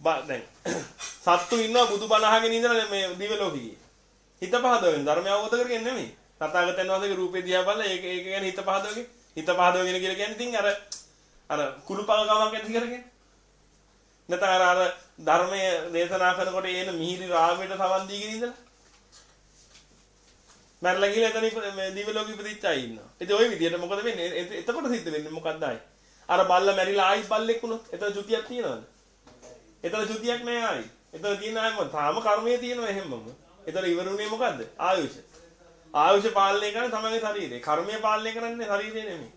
දැන් සත්තු ඉන්නවා බුදුබණ අහගෙන ඉඳලා මේ දිව්‍ය ලෝකෙ හිත පහදවෙන ධර්මය අවබෝධ කරගෙන නෙමෙයි. තථාගතයන් වහන්සේගේ රූපේ දිහා බලලා ඒක ඒක ගැන හිත පහදවගෙන හිත පහදවගෙන කියලා කියන්නේ ඉතින් අර අර කුළුපගකමක් ඇති කරගෙන. නැත්නම් අර අර ධර්මයේ දේශනා කරනකොට එන මිහිරි රාගයට සවන් දීගෙන ඉඳලා. මරලා ගිහලා එතන මේ දිව්‍ය ලෝකෙ ඉපදිච්ච අය ඉන්නවා. ඉතින් ওই විදිහට මොකද වෙන්නේ? එතකොට සිද්ධ වෙන්නේ මොකක්ද ආයි? අර බල්ලා මැරිලා ආයි බල්ලෙක් වුණොත් එතන චුතියක් තියනවද? එතන චුතියක් නෑ ආයි. එතන තියෙන ආයි මොකද? තාම කර්මයේ තියෙනවා එහෙමම. එතන ඉවරුනේ මොකද්ද? ආයුෂ. ආයුෂ පාලනය කරන්නේ තමගේ ශරීරය. කර්මය පාලනය කරන්නේ ශරීරය නෙමෙයි.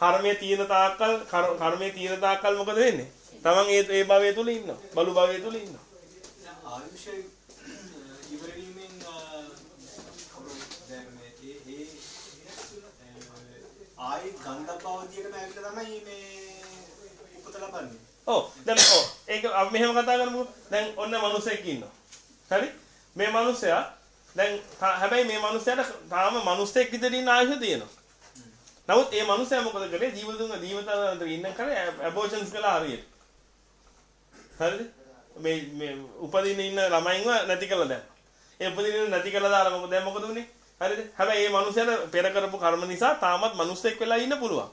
කර්මයේ තියෙන තාක්කල් කර්මයේ තියෙන තාක්කල් මොකද වෙන්නේ? තමන් ඒ ඒ භවය තුල ඉන්නවා. බලු භවය තුල ඉන්නවා. ආයුෂ ඉවර වීමෙන් දැන් මේ ඒ ආයි ගන්ධබ්බවදියටම ඇවිල්ලා තමයි මේ උපත ලබන්නේ. ඔව් දැන් ඔව් ඒක අපි මෙහෙම කතා කරමුකෝ. දැන් ඔන්න මිනිසෙක් ඉන්නවා. හරි? මේ මිනිසයා දැන් හැබැයි මේ මිනිසයාට තාම මිනිසෙක් විදිහට ඉන්න ආයුෂ තියෙනවා. නමුත් මේ මිනිසයා මොකද කරේ? ජීවිතුන් ජීවිතාන්තර ඉන්න කරේ ඇබෝෂන්ස් කළා හරියට. හරිද? මේ මේ උපදින ඉන්න ළමයින්ව නැති කළා දැන්. ඒ උපදින නැති කළා දාලා මොකද දැන් මොකද උනේ? හරිද? හැබැයි මේ මිනිසයාට පෙර කරපු කර්ම නිසා තාමත් මිනිස්සෙක් වෙලා ඉන්න පුළුවන්.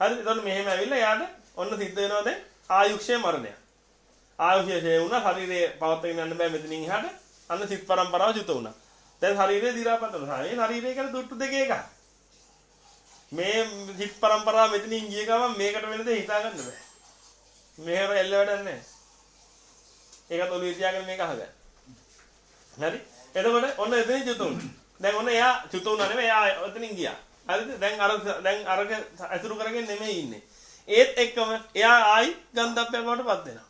හරිද? එතකොට මෙහෙම ඇවිල්ලා යාට ඔන්න සිද්ධ වෙනවා දැන් ආයුක්ෂය මරණය. ආයුෂය ෂේ වුණා ශරීරයේ පවත්වාගෙන යන්න බෑ මෙතනින් එහාට. අන්න සිත් පරම්පරාව චුත වුණා. දැන් ශරීරය දි รา පත් වෙනවා. මේ ශරීරය කියලා දුට්ටු දෙක එකයි. මේ සිත් පරම්පරාව මෙතනින් ගිය ගමන් මේකට වෙන දේ හිතා ගන්න බෑ. මෙහෙම එල්ල වැඩක් නැහැ. ඒකත් ඔළුවේ තියාගෙන මේක අහගන්න. හරි? එතකොට ඔන්න එතනින් චුත වුණා. දැන් ඔන්න එයා චුත වුණා නෙමෙයි එයා එතනින් ගියා. හරිද? දැන් අර දැන් අරක අතුරු කරගෙන නෙමෙයි ඉන්නේ. ඒත් එක්කම එයා ආයි ගන්ධබ්බයක් බවට පත් වෙනවා.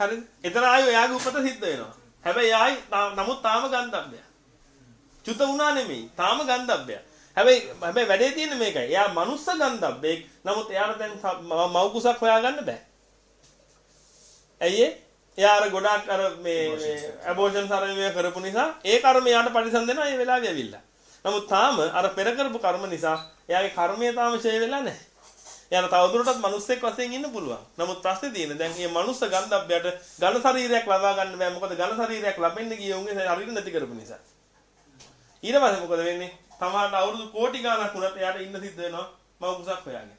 හරිද? එතන ආයි එයාගේ උපත සිද්ධ වෙනවා. හැබැයි ආයි නමුත් තාම ගන්ධබ්බය. චුත වුණා නෙමෙයි. තාම ගන්ධබ්බය. හැබැයි හැබැයි වැඩේ තියෙන්නේ මේකයි. එයා මනුස්ස ගන්ධබ්බෙක්. නමුත් එයාට දැන් මව් කුසක් හොයාගන්න බෑ. ඇයි ඒ? එයා අර ගොඩාක් අර මේ ඇබෝෂන් සර්වය කරපු නිසා ඒ කර්ම එයාට පරිසම් දෙනවා ඒ වෙලාවේ ඇවිල්ලා. නමුත් තාම අර පෙර කරපු කර්ම නිසා එයාගේ කර්මය තාම ඡේ වෙලා නැහැ. එයාට තවදුරටත් මිනිස්සෙක් වශයෙන් ඉන්න පුළුවන්. නමුත් ප්‍රශ්නේ තියෙන්නේ දැන් මේ මනුස්ස ගන්ධබ්බයට ඝන ශරීරයක් ලබා ගන්න බෑ. මොකද ඝන ශරීරයක් ලැබෙන්න ගිය උන්ගේ ශරීර නැති කරපු නිසා. ඊට පස්සේ මොකද වෙන්නේ? තමාට අවුරුදු කෝටි ගාණක් වුණත් එයාට ඉන්න සිද්ධ වෙනවා මව කුසක් හොයාගෙන.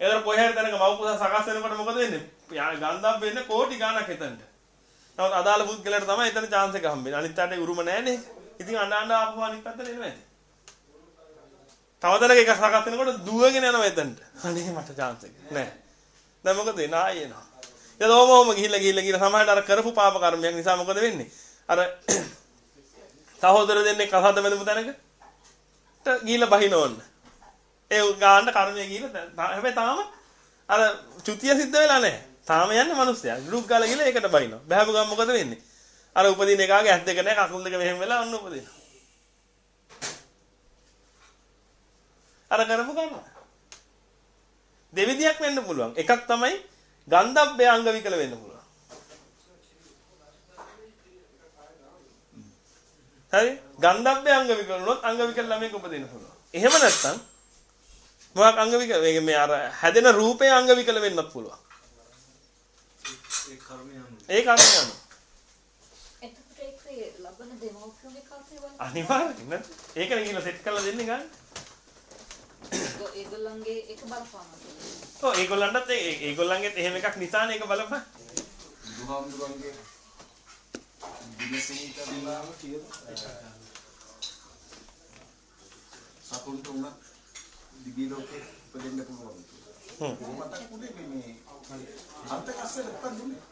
ඒතර කොහේ හරි තැනක මව කුස සකස් වෙනකොට මොකද වෙන්නේ? ගන්ධබ්බ වෙන්නේ කෝටි ගාණක් එතනට. නමුත් අදාළ පුද්ගලයාට තමයි එතන chance එක හම්බෙන්නේ. අනිත් පැත්තේ උරුම නැහැනේ. ඉතින් අඬ අඬ ආපහු අනිත් පැත්තට එනවා ඇති. තව තැනක එක සකස් වෙනකොට දුවගෙන යනවා එතනට. අනේ මට chance එක නෑ. දැන් මොකද වෙන්නේ? ආයෙ එනවා. ඊට ඕමෝම ගිහිල්ලා ගිහිල්ලා ගිහිල්ලා සමහරට අර කරපු පාප කර්මයක් නිසා මොකද වෙන්නේ? අර සහෝදර දෙන්නේ කසාද බැඳපු තැනකට ගිහිල්ලා බහින ඕන්න. ඒ ගාන්න කර්මය ගිහිල්ලා හැබැයි තාම අර චුතිය සිද්ධ වෙලා නැහැ. තාම යන්නේ මිනිස්සයා. ගෲප් ගාලා ගිහලා ඒකට බහිනවා. බහැපු ගමන් මොකද වෙන්නේ? අර උපදින එකාගේ ඇස් දෙක නැහැ කකුල් දෙක මෙහෙම වෙලා ඔන්න උපදිනවා. අර කරපු කර්ම. දෙවිදියක් වෙන්න පුළුවන්. එකක් තමයි ගන්ධබ්බය අංග විකල වෙන්න පුළුවන්. හරි? ගන්ධබ්බය අංග විකල වුණොත් අංග විකල ළමෙක් උපදින්න පුළුවන්. එහෙම නැත්නම් මොකක් අංග විකල මේ අර හැදෙන රූපේ අංග විකල වෙන්නත් පුළුවන්. ඒ කර්මය අනුව. ඒ කර්මය අනුව. දෙමව්පියන්ගේ කල්පේ වල අනිවාර්යෙන් නේද? ඒකනේ කියලා සෙට් කරලා දෙන්නේ ගන්න. ඒගොල්ලන්ගේ එක බලපානවා. ඔව් ඒගොල්ලන්ටත් ඒගොල්ලන්ගෙත් එහෙම එකක් නිසානේ ඒක බලපන්. බුදුහාමුදුරන්ගේ දිනසීත විලාම කියන සතුන්ට උනත් දිවි ලෝකේ උපදින්න පුළුවන්. හ්ම්. කොහොමද උනේ මේ මේ අන්තකස්සේ නැත්තම් දුන්නේ.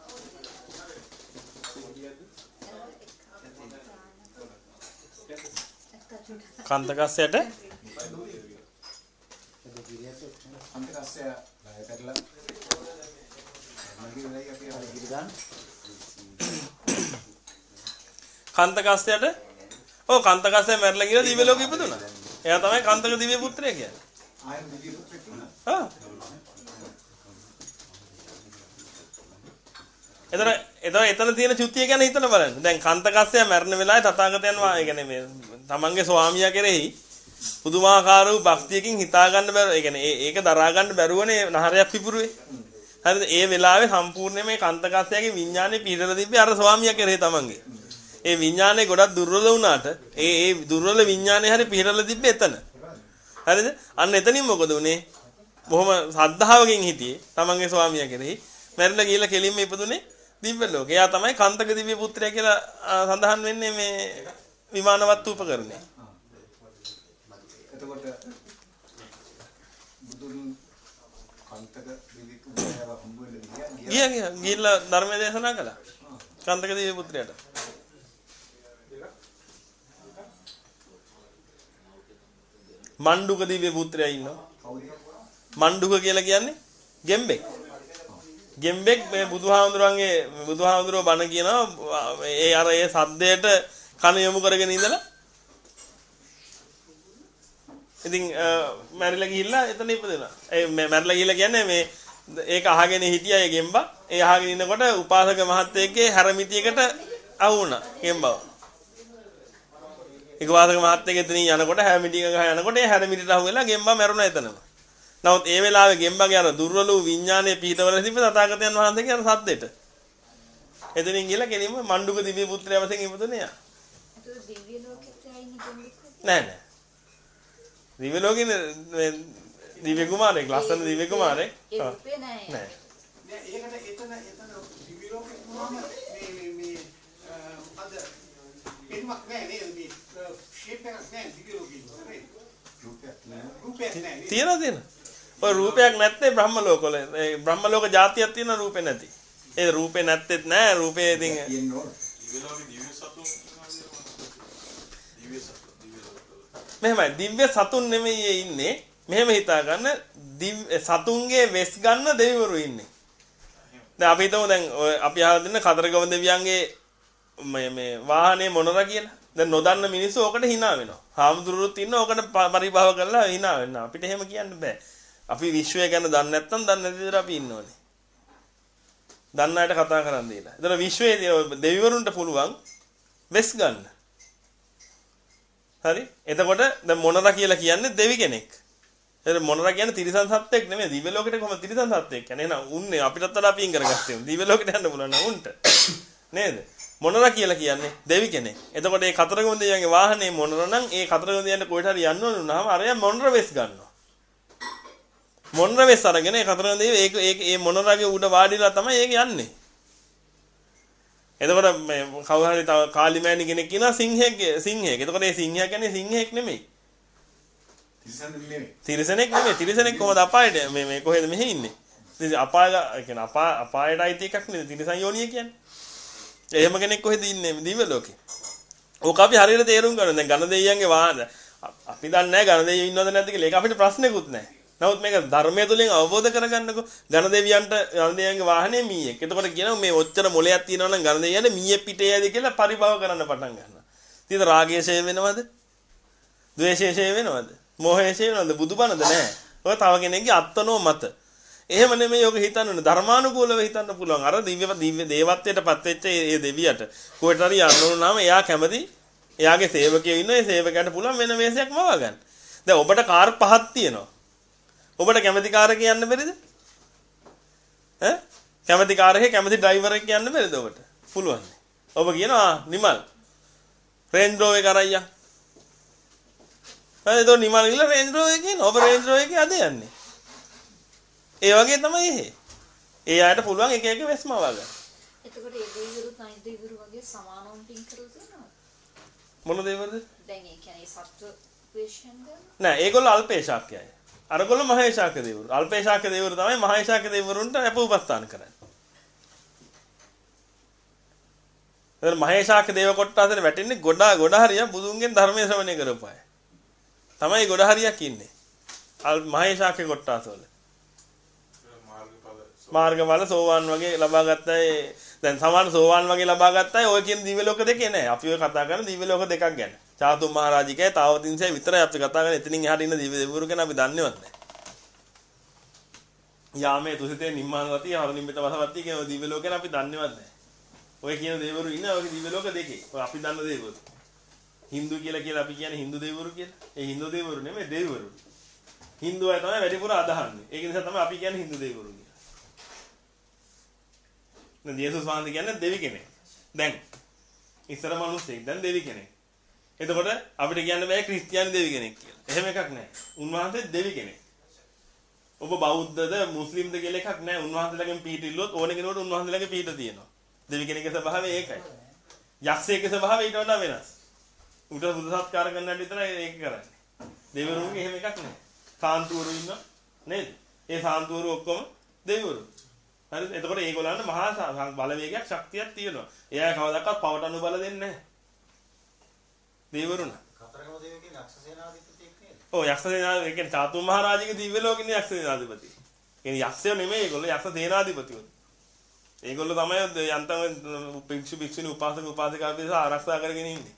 කන්දකස්සයට අන්තකස්සේ ණය කරලා මගේ වෙලයි අපි අර ගිරගන්න. කන්දකස්සයට ඔව් කන්දකස්සය මැරලා ගිහලා දිව්‍ය ලෝකෙ ඉපදුණා. එයා තමයි කන්දක දිව්‍ය පුත්‍රයා කියන්නේ. ආයෙත් දිවි ලෝකෙ තුන. ආ. එතන එතන එතන තියෙන චුතිය ගැන හිතලා බලන්න. දැන් කන්තකස්සය මැරෙන වෙලාවේ තථාගතයන් වහන්සේ කියන්නේ මේ තමන්ගේ ස්වාමියා කෙරෙහි පුදුමාකාර වූ භක්තියකින් හිතා ගන්න බැරුව ඒ කියන්නේ ඒක දරා ගන්න බැරුවනේ නහරයක් පිපුරුවේ. හරිද? ඒ වෙලාවේ සම්පූර්ණයෙන් මේ කන්තකස්සයගේ විඥානේ පිටර තිබ්බේ අර ස්වාමියා කෙරේ තමන්ගේ. ඒ විඥානේ ගොඩක් දුර්වල වුණාට ඒ ඒ දුර්වල විඥානේ හරි පිටරලා තිබ්බේ එතන. හරිද? අන්න එතනින් මොකද උනේ? බොහොම සද්ධාවකින් හිටියේ තමන්ගේ ස්වාමියා කෙරෙහි. මැරිලා ගිහිල්ලා කෙලින්ම ඉපදුනේ දිව්‍ය ලෝකේ. එයා තමයි කන්තක දිව්‍ය පුත්‍රයා කියලා සඳහන් වෙන්නේ මේ විමානවත් උපකරණය. එතකොට බුදුන් කන්තක දිවික උදේව හම්බ වෙන්න ගියා ගියා ගිහිල්ලා ධර්මය දේශනා කළා. කන්තක දිව්‍ය පුත්‍රයාට. මණ්ඩුක දිව්‍ය පුත්‍රයා ඉන්නවා. මණ්ඩුක කියලා කියන්නේ ගෙම්බෙක්. ගෙම්බෙක් මේ බුදුහාමුදුරන්ගේ බුදුහාමුදුරුවෝ බණ කියනවා ඒ අර ඒ සද්දයට කන යොමු කරගෙන ඉඳලා ඉතින් මැරිලා ගිහිල්ලා එතන ඉපදෙනවා. ඒ මැරිලා ගිහිල්ලා කියන්නේ මේ ඒක අහගෙන හිටියා ඒ ගෙම්බා. ඒ අහගෙන ඉන්නකොට උපාසක මහත්තයෙක්ගේ හැරමිටියකට අහු වුණා ගෙම්බව. ඒක වාසක මහත්තයෙක් එතනින් යනකොට හැරමිටියක ගහ යනකොට ඒ හැරමිටියට අහු වෙලා ගෙම්බා මැරුණා එතනම. නමුත් ඒ වෙලාවේ ගෙම්බගේ අර දුර්වල වූ විඥානයේ පිහිටවල තිබ්බ තථාගතයන් වහන්සේගේ අර සද්දෙට. එතනින් ගිහලා කෙලින්ම මණ්ඩුක දිව්‍ය පුත්‍රයා වශයෙන් ඉපදුනේ යා. දිව්‍ය. නෑ නෑ. දිව්‍ය ලෝකේ මේ දිව්‍ය කුමාරයෙක් ලස්සන දිව්‍ය. රූපේ නෑ. නෑ. නෑ ඒකට එතන එතන දිවි ලෝකෙ වුණාම මේ මේ මේ අද එන්නක් නෑ නේද මේ ෂේප් එකක් නෑ දිවි ලෝකෙ රූපයක් නෑ රූපයක් නෑ? තියනවා තියෙන. ඔය රූපයක් නැත්තේ බ්‍රහ්ම ලෝකවල. ඒ බ්‍රහ්ම ලෝක જાතියක් තියෙන රූපේ නැති. ඒ රූපේ නැත්තේත් නෑ රූපේ ඉතින් තියෙන්න ඕන මෙහෙමයි දිව්‍ය සතුන් නෙමෙයි ඒ ඉන්නේ. මෙහෙම හිතා ගන්න සතුන්ගේ වෙස් ගන්න දෙවිවරු ඉන්නේ. දැන් අපි හිතමු දැන් ඔය අපි අහලා දෙන්න කතරගම දෙවියන්ගේ මේ මේ වාහනේ මොනර කියලා. දැන් නොදන්න මිනිස්සු ඕකට hina වෙනවා. හාමුදුරුවෝත් ඉන්න ඕකට පරිභව කරලා hina වෙනවා. අපිට එහෙම කියන්න බෑ. අපි විශ්වය ගැන දන්නේ නැත්නම් දන්නේ නැති විදිහට අපි ඉන්න ඕනේ. දන්න අයට කතා කරන් දීලා. ඒතර විශ්වයේ දෙවිවරුන්ට පුළුවන් වෙස් ගන්න. හරි? එතකොට දැන් මොනරා කියලා කියන්නේ දෙවි කෙනෙක්. එතන මොනරා කියන්නේ තිරිසන් සත්ත්වෙක් නෙමෙයි. දිව්‍ය ලෝකෙට කොහොමද තිරිසන් සත්ත්වෙක් කියන්නේ? එහෙනම් උන්නේ අපිටත් වඩා පින් කරගත්තේ. දිව්‍ය ලෝකෙට යන්න පුළුවන් නම් උන්ට. නේද? මොනරා කියලා කියන්නේ දෙවි කෙනෙක්. එතකොට මේ කතරගම දෙවියන්ගේ වාහනේ මොනරා නම් ඒ කතරගම දෙවියන්ට කොහෙට හරි යන්න ඕන වුණාම අරයා මොනරා වෙස් ගන්නවා. මොනරා වෙස් අරගෙන ඒ කතරගම ඒක ඒක ඒ මොනරාගේ උඩ වාඩිලා තමයි ඒක යන්නේ. එතකොට මේ කවුරු හරි තව කාලිමෑණි කෙනෙක් කියනවා සිංහෙක් සිංහෙක්. එතකොට ඒ සිංහයා කියන්නේ සිංහෙක් නෙමෙයි. තිසන් නෙමෙයි තිරිසනෙක් නෙමෙයි. තිරිසනෙක් කොහොමද අපායට මේ මේ කොහෙද මෙහෙ ඉන්නේ? ඉතින් අපාය කියන්නේ අපා අපායට අයිති එකක් නෙද තිරිසන් යෝනිය කියන්නේ. එහෙම කෙනෙක් කොහෙද ඉන්නේ දිව්‍ය ලෝකේ? ඕක අපි හරියට තේරුම් ගන්න. දැන් ඝන දෙයියන්ගේ වාහන අපි දන්නේ නැහැ ඝන දෙයියෝ ඉන්නවද නැද්ද කියලා. ඒක අපිට ප්‍රශ්නෙකුත් නැහැ. නමුත් මේක ධර්මයේ තුලින් අවබෝධ කරගන්නකො ඝන දෙවියන්ට ඝන දෙවියන්ගේ වාහනේ මීයක්. එතකොට කියනවා මේ ඔච්චර මොලයක් තියෙනවා නම් ඝන දෙවියන්ට මීයේ පිටේ යයිද කියලා පරිභව කරන්න පටන් ගන්නවා. ඉතින් රාගය ෂේ වෙනවද? ද්වේෂය ෂේ වෙනවද? මෝහය ෂේ වෙනවද? බුදුබණද නැහැ. ඔය තව කෙනෙක්ගේ අත්නෝ මත. එහෙම නෙමෙයි ඔක හිතන්න ඕනේ ධර්මානුකූලව හිතන්න පුළුවන්. අර දිව්‍ය දිව්‍ය දේවත්වයටපත් වෙච්ච ඒ දෙවියට කොහෙට හරි යන්න ඕන නම් එයා කැමති එයාගේ සේවකයෝ ඉන්න ඒ සේවකයන්ට පුළුවන් වෙන මේසයක් මවා ගන්න. දැන් ඔබට කාර් පහක් තියෙනවා. ඔබට කැමති කාර් එකේ යන්න බැරිද? ඈ? කැමති කාර් එකේ කැමති ඩ්‍රයිවර් එකේ යන්න බැරිද ඔබට? පුළුවන්. ඔබ කියනවා නිමල් රේන්ජ් රෝවර් එක අරයියා. හරි ඒක නිමල් ගිහලා රේන්ජ් රෝවර් එකේ ඔබ රේන්ජ් රෝවර් එකේ අද යන්නේ. ඒ වගේ තමයි එහෙ. ඒ අයට පුළුවන් එක එක වෙස්මව ගන්න. එතකොට ඒ දෙවිවරු තනි දෙවිවරු වගේ සමානවම පින් කරලා තියෙනවා. මොන දේවල්ද? දැන් ඒ කියන්නේ සත්ව වේශයෙන් ගන්න. නෑ ඒගොල්ලෝ අල්පේශාක්‍යයි. අරගොල්ලෝ මහේශාක්‍ය දෙවිවරු. අල්පේශාක්‍ය දෙවිවරු තමයි මහේශාක්‍ය දෙවිවරුන්ට අප උපස්ථාන කරන්නේ. එතන මහේශාක්‍ය දේව කොට්ටාසෙට වැටෙන්නේ ගොඩ ගොඩ හරියක් බුදුන්ගෙන් ධර්මයේ ශ්‍රවණය කරපුවාය. තමයි ගොඩ හරියක් ඉන්නේ. අල් මහේශාක්‍ය කොට්ටාසවල. මාර්ගඵල සෝවාන් වගේ ලබා ගත්තයි දැන් සමාන සෝවාන් වගේ ලබා ගත්තයි ඔය කියන දිව්‍ය ලෝක දෙකේ නෑ අපි ඔය කතා කරන දිව්‍ය ලෝක දෙකක් ගැන චාතුම් මහරජිකේ තාවතින්සේ විතරයි අපි කතා කරන්නේ එතනින් එහාට ඉන්න දිව්‍ය දෙවිවරු ගැන අපි දන්නේවත් නෑ යාමේ තුසිතේ නිම්මානවති හරනිම්බිත වසවත්ති කියන දිව්‍ය ලෝක ගැන අපි දන්නේවත් නෑ ඔය කියන දෙවිවරු ඉන්නේ ඔය දිව්‍ය ලෝක දෙකේ ඔය අපි දන්න දේවල් Hindu කියලා කියලා අපි කියන්නේ Hindu දෙවිවරු කියලා. ඒ Hindu දෙවිවරු නෙමෙයි දෙවිවරු. Hindu අය තමයි වැඩිපුර අදහන්නේ. ඒක නිසා තමයි අපි කියන්නේ Hindu දෙවිවරු කියලා. දැන් යේසුස් වහන්සේ කියන්නේ දෙවි කෙනෙක්. දැන් ඉස්සර මිනිස්සෙක් දැන් දෙවි කෙනෙක්. එතකොට අපිට කියන්න බෑ ක්‍රිස්තියානි දෙවි කෙනෙක් කියලා. එහෙම එකක් නැහැ. උන්වහන්සේ දෙවි කෙනෙක්. ඔබ බෞද්ධද මුස්ලිම්ද කියලා එකක් නැහැ. උන්වහන්සේලාගෙන් පිහිට ඉල්ලුවොත් ඕන කෙනෙකුට උන්වහන්සේලාගේ පිහිට තියෙනවා. දෙවි කෙනෙක්ගේ ස්වභාවය ඒකයි. යක්ෂයෙක්ගේ ස්වභාවය ඊට වඩා වෙනස්. උට බුදු සත්කාර කරන්නට විතරයි ඒක කරන්නේ. දෙවිවරුන්ගේ එහෙම එකක් නැහැ. සාන්තුවරු ඉන්න නේද? ඒ සාන්තුවරු ඔක්කොම දෙවිවරු. හරිද? එතකොට ඒගොල්ලන්ට මහා බලවේගයක් ශක්තියක් තියෙනවා. එයා කවදාකවත් පවට අනුබල දෙන්නේ නැහැ. දෙවිවරුණ. කතරගම දේව කියන්නේ යක්ෂ සේනාධිපතියෙක් නේද? ඔව් යක්ෂ සේනාධිපති ඒ කියන්නේ චාතුම් මහරජාගේ දිව්‍ය ලෝකෙනේ යක්ෂ සේනාධිපති. කියන්නේ යක්ෂයෝ නෙමෙයි ඒගොල්ලෝ යක්ෂ සේනාධිපතිවරු. ඒගොල්ලෝ තමයි යන්තම් භික්ෂු භික්ෂුණී උපාසක උපාසිකා පිරිස ආරක්ෂා කරගෙන ඉන්නේ.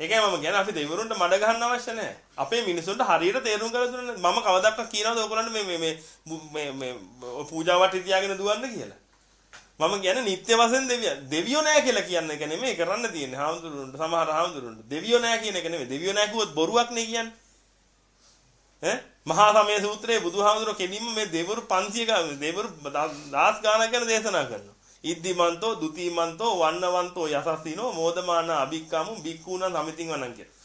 ඒකයි මම කියන්නේ අපි දෙවිවරුන්ට මඩ ගහන්න අවශ්‍ය නැහැ. අපේ මිනිසුන්ට හරියට තේරුම් කරලා දුන්න මම කවදාවත් කියනවද ඔයගොල්ලන්ට මේ මේ මේ මේ පූජා වටේ තියාගෙන දුවන්න කියලා. මම කියන්නේ නිත්‍ය වශයෙන් දෙවියන්. දෙවියෝ නැහැ කියලා කියන එක නෙමෙයි කරන්න තියෙන්නේ. හාමුදුරුවන්ට සමහර හාමුදුරුවන්ට. දෙවියෝ නැහැ කියන එක නෙමෙයි. දෙවියෝ නැහැ කිව්වොත් බොරුවක් නේ කියන්නේ. ඈ මහා සමය සූත්‍රයේ බුදුහාමුදුරුවෝ කෙලින්ම මේ දෙවරු 500 දෙවරු දාස් ගානක් ගැන දේශනා කරනවා. ඉද්දිමන්තෝ දුතිමන්තෝ වන්නවන්තෝ යසස්සිනෝ මෝදමාන අභික්කමු බික්කුණා සමිතින් වණන් කියලා.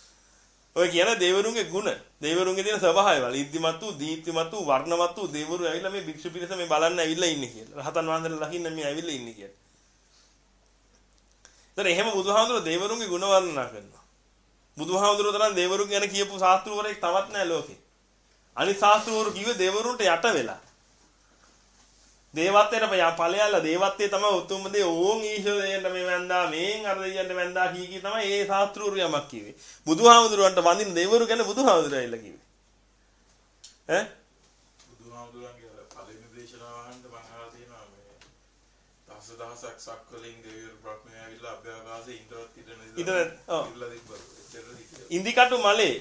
ඔය කියන දේවරුන්ගේ ගුණ, දේවරුන්ගේ තියෙන ස්වභාවයවල ඉද්දිමත් වූ, දීප්තිමත් වූ, වර්ණවත් වූ දේවරු ඇවිල්ලා මේ භික්ෂු පිරිස මේ බලන්න ඇවිල්ලා ඉන්නේ කියලා. රහතන් වහන්සේලා ලකින්න මේ ඇවිල්ලා ඉන්නේ කියලා. දැන් එහෙම බුදුහාමුදුරුවෝ දේවරුන්ගේ ගුණ වර්ණනා කරනවා. බුදුහාමුදුරුවෝ තරම් දේවරුන් ගැන කියපු ශාස්ත්‍රවරයෙක් තවත් නැහැ ලෝකේ. අනිත් ශාස්ත්‍රවරු කිව්වේ දේවරුන්ට යට වෙලා. දේවත්වයට ඵලයල්ලා දේවත්වයේ තමයි උතුම්ම දේ ඕන් ඊශ්වරයෙන්ට මේ වැන්දා මේන් අර දෙයියන්ට වැන්දා කී කී තමයි ඒ ශාස්ත්‍රූරු යමක් කිව්වේ. බුදුහාමුදුරුවන්ට වඳින දෙවරු ගැන බුදුහාමුදුරුවයිලා කිව්වේ. ඈ? බුදුහාමුදුරන්ගේ පළවෙනි දේශනාව අහන්න මම අහලා තියෙනවා මේ දහස දහසක් සක්වලින් දෙවියන් බ්‍රහ්මයා ඇවිල්ලා අභ්‍යවකාශයේ ඉඳවත් ඉඳන ඉඳ ඔව්. ඉල්ල තිබ්බා ඉන්දිකටු මලේ.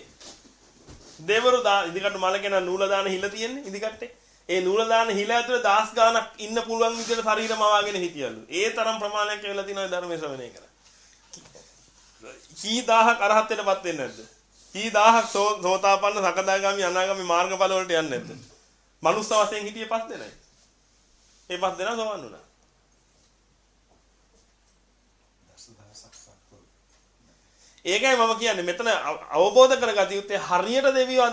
දෙවරු ඉන්දිකටු මල කියන නූල දාන හිල තියෙන්නේ ඉන්දිකට්ටේ ඒ නූල දාන හිල ඇතුලේ දහස් ගාණක් ඉන්න පුළුවන් විදිහට ශරීරම වාගෙන හිටියලු. ඒ තරම් ප්‍රමාණයක් ඇවිල්ලා තිනවා ධර්ම ශ්‍රවණය කරලා. කී දහහක් අරහත්ත්වයටපත් වෙන්නේ නැද්ද? කී දහහක් සෝතාපන්න සකදාගාමි අනාගාමි මාර්ගඵල වලට යන්නේ නැද්ද? මනුස්ස වශයෙන් හිටියේ පස් දෙනයි. ඒ පස් දෙනා සෝවන් වුණා. ඒකයි මම කියන්නේ මෙතන අවබෝධ කරගත යුත්තේ හරියට දෙවියෝ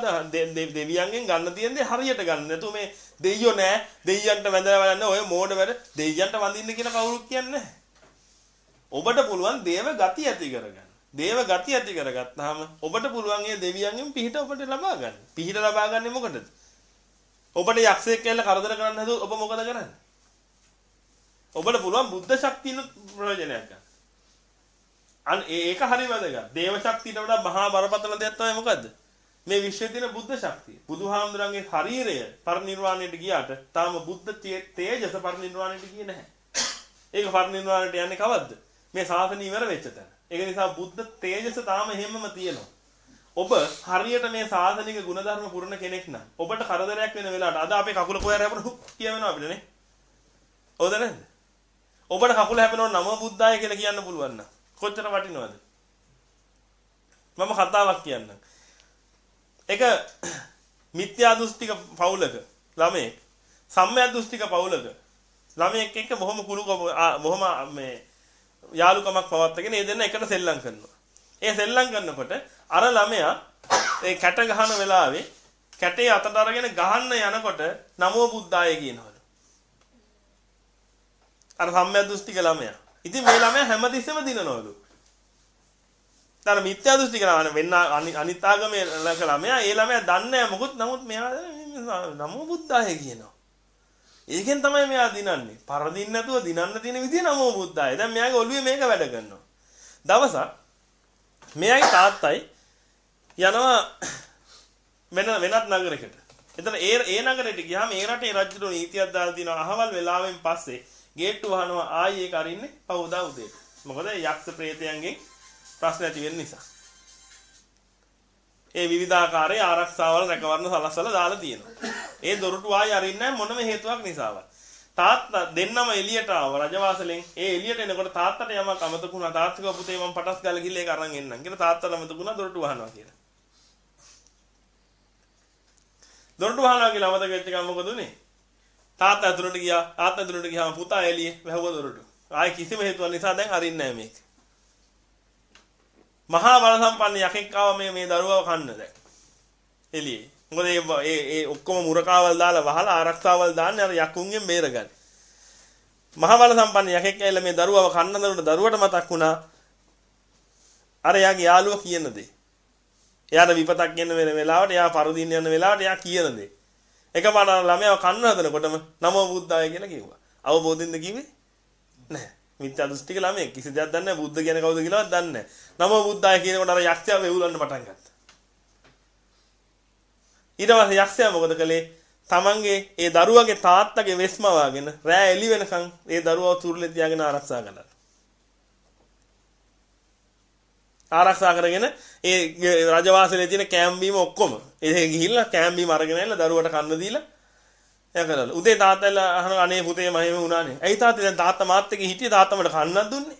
දෙවියන්ගෙන් ගන්න තියෙන්නේ හරියට ගන්න. නැතු මේ දෙයියෝ නෑ දෙයියන්ට වැඳලා බලන්න ඔය මෝඩ වැඩ දෙයියන්ට වඳින්න කියලා කවුරුත් කියන්නේ ඔබට පුළුවන් දේව ගති ඇති කරගන්න. දේව ගති ඇති කරගත්තාම ඔබට පුළුවන් ඒ දෙවියන්ගෙන් පිහිට ඔබට ලබා ගන්න. පිහිට ලබා ගන්නේ මොකටද? ඔබට යක්ෂයෙක් කියලා කරදර කරන්න හැදුවොත් ඔබ මොකද කරන්නේ? ඔබට පුළුවන් බුද්ධ ශක්තියන ප්‍රයෝජනයක් ගන්න. අන් ඒක හරි වැදගත්. දේව ශක්තියට වඩා මහා බරපතල දෙයක් තමයි මොකද්ද? මේ විශ්වයේ තියෙන බුද්ධ ශක්තිය. බුදුහාමුදුරන්ගේ ශරීරය පරිනිර්වාණයට ගියාට තාම බුද්ධ තේජස පරිනිර්වාණයට ගියේ නැහැ. ඒක පරිනිර්වාණයට යන්නේ කවද්ද? මේ ශාසනය ඉවර වෙච්ච තැන. ඒක නිසා බුද්ධ තේජස තාම හැමම තියෙනවා. ඔබ හරියට මේ සාසනික ගුණධර්ම පුරන කෙනෙක් නම් ඔබට කරදරයක් වෙන වෙලාවට අද අපේ කකුල කොහේ හැපෙන කියවෙනවා අපිට නේ. හොද නැද්ද? ඔබට කකුල හැපෙනව නම බුද්ධාය කියලා කියන්න පුළුවන් නම් කොච්චර වටිනවද? මම කතාවක් කියන්නම්. එක මිත්‍යා දෘෂ්ටික පවුලක ළමයෙක් සම්මයා දෘෂ්ටික පවුලක ළමයෙක් එක්ක බොහොම කුළු බොහොම මේ යාළුකමක් පවත්වාගෙන ඒ දෙන්න එකට සෙල්ලම් කරනවා. ඒ සෙල්ලම් කරනකොට අර ළමයා ඒ කැට ගහන වෙලාවේ කැටේ අතට අරගෙන ගහන්න යනකොට නමෝ බුද්ධාය කියනවලු. අර සම්මයා දෘෂ්ටික ළමයා. ඉතින් මේ ළමයා හැමතිස්සෙම දිනනවලු. තර මිත්‍යා දෘෂ්ටික ළමයා වෙන්න අනිත් ආගමේ ළමයා ඒ ළමයා දන්නේ නැහැ මොකුත් නමුත් මෙයා නමෝ බුද්ධාය කියනවා. ඒකෙන් තමයි මෙයා දිනන්නේ. පරදින්න නැතුව දිනන්න තියෙන විදිය නමෝ බුද්ධාය. දැන් මෙයාගේ ඔළුවේ මේක වැඩ කරනවා. දවසක් මෙයාගේ තාත්තයි යනවා වෙන වෙනත් නගරයකට. එතන ඒ ඒ නගරෙට ගියාම ඒ රටේ රජුගේ නීතියක් දාලා තිනවා අහවල් වෙලාවෙන් පස්සේ ගේට්ටු වහනවා ආයි ඒක අරින්නේ පවුදා උදේට. මොකද යක්ෂ ප්‍රේතයන්ගෙන් ප්‍රශ්න ඇති වෙන නිසා. ඒ විවිධාකාරයේ ආරක්ෂාවල රැකවරණ සලස්සලා දාලා තියෙනවා. ඒ දොරටු ආයි අරින්නේ මොනම හේතුවක් නිසාවත්. තාත්තා දෙන්නම එළියට ආව රජවාසලෙන්. ඒ එළියට එනකොට තාත්තට යමක් අමතක වුණා. තාත්තා කිව්වා පුතේ මම පටස් ගාලා ගිහලා ඒක අරන් එන්නම් කියලා තාත්තට අමතක වුණා දොරටු වහනවා කියලා. දොරටු වහනවා කියලා අමතක වෙච්ච ගමන් මොකද උනේ? තාත්තා ඇතුළට ගියා. තාත්තා ඇතුළට ගියාම පුතා එළියේ වැහුවා දොරටු. ආයි කිසිම හේතුවක් නිසා දැන් අරින්නේ නැහැ මේක. මහා බල සම්පන්න යකෙක් ආව මේ මේ දරුවව කන්න දැන්. එළියේ. මොකද ඒ ඒ ඒ ඔක්කොම මුරකාවල් දාලා වහලා ආරක්ෂාවල් දාන්නේ අර යකුන්ගෙන් බේරගන්න. මහා බල සම්පන්න යකෙක් ඇවිල්ලා මේ දරුවව කන්න දරුවට දරුවට මතක් වුණා අර යාගේ යාළුවා කියන දේ. එයාට විපතක් එන්න වෙන වෙලාවට එයා පරදින්න යන වෙලාවට එයා කියන දේ. එකපාරට ළමයාව කන්න හදනකොටම නමෝ බුද්ධාය කියලා කිව්වා. අවබෝධින්ද කිව්වේ? නැහැ. මිත්‍යා දෘෂ්ටික ළමයෙක් කිසි දෙයක් දන්නේ නැහැ. බුද්ධ කියන්නේ කවුද කියලාවත් දන්නේ නැහැ. නමෝ බුද්ධාය කියනකොට අර යක්ෂයා වෙවුලන්න පටන් ගත්තා. ඊට පස්සේ යක්ෂයා මොකද කළේ? තමන්ගේ ඒ දරුවගේ තාත්තගේ වෙස්ම වාගෙන රෑ එළි වෙනකන් ඒ දරුවව තුරුලේ තියාගෙන ආරක්ෂා කළා. ආරක්ෂා කරගෙන ඒ රජවාසලේ තියෙන කෑම්බීම ඔක්කොම ඒ ගිහිල්ලා කෑම්බීම අරගෙන ඇවිල්ලා දරුවට කන්න දීලා එයා උදේ තාත්තලා අහන අනේ පුතේ මම එහෙම වුණානේ. ඇයි තාත්තේ දැන් තාත්තා මාත් එක්ක හිටියේ තාත්තා මට කන්නක් දුන්නේ.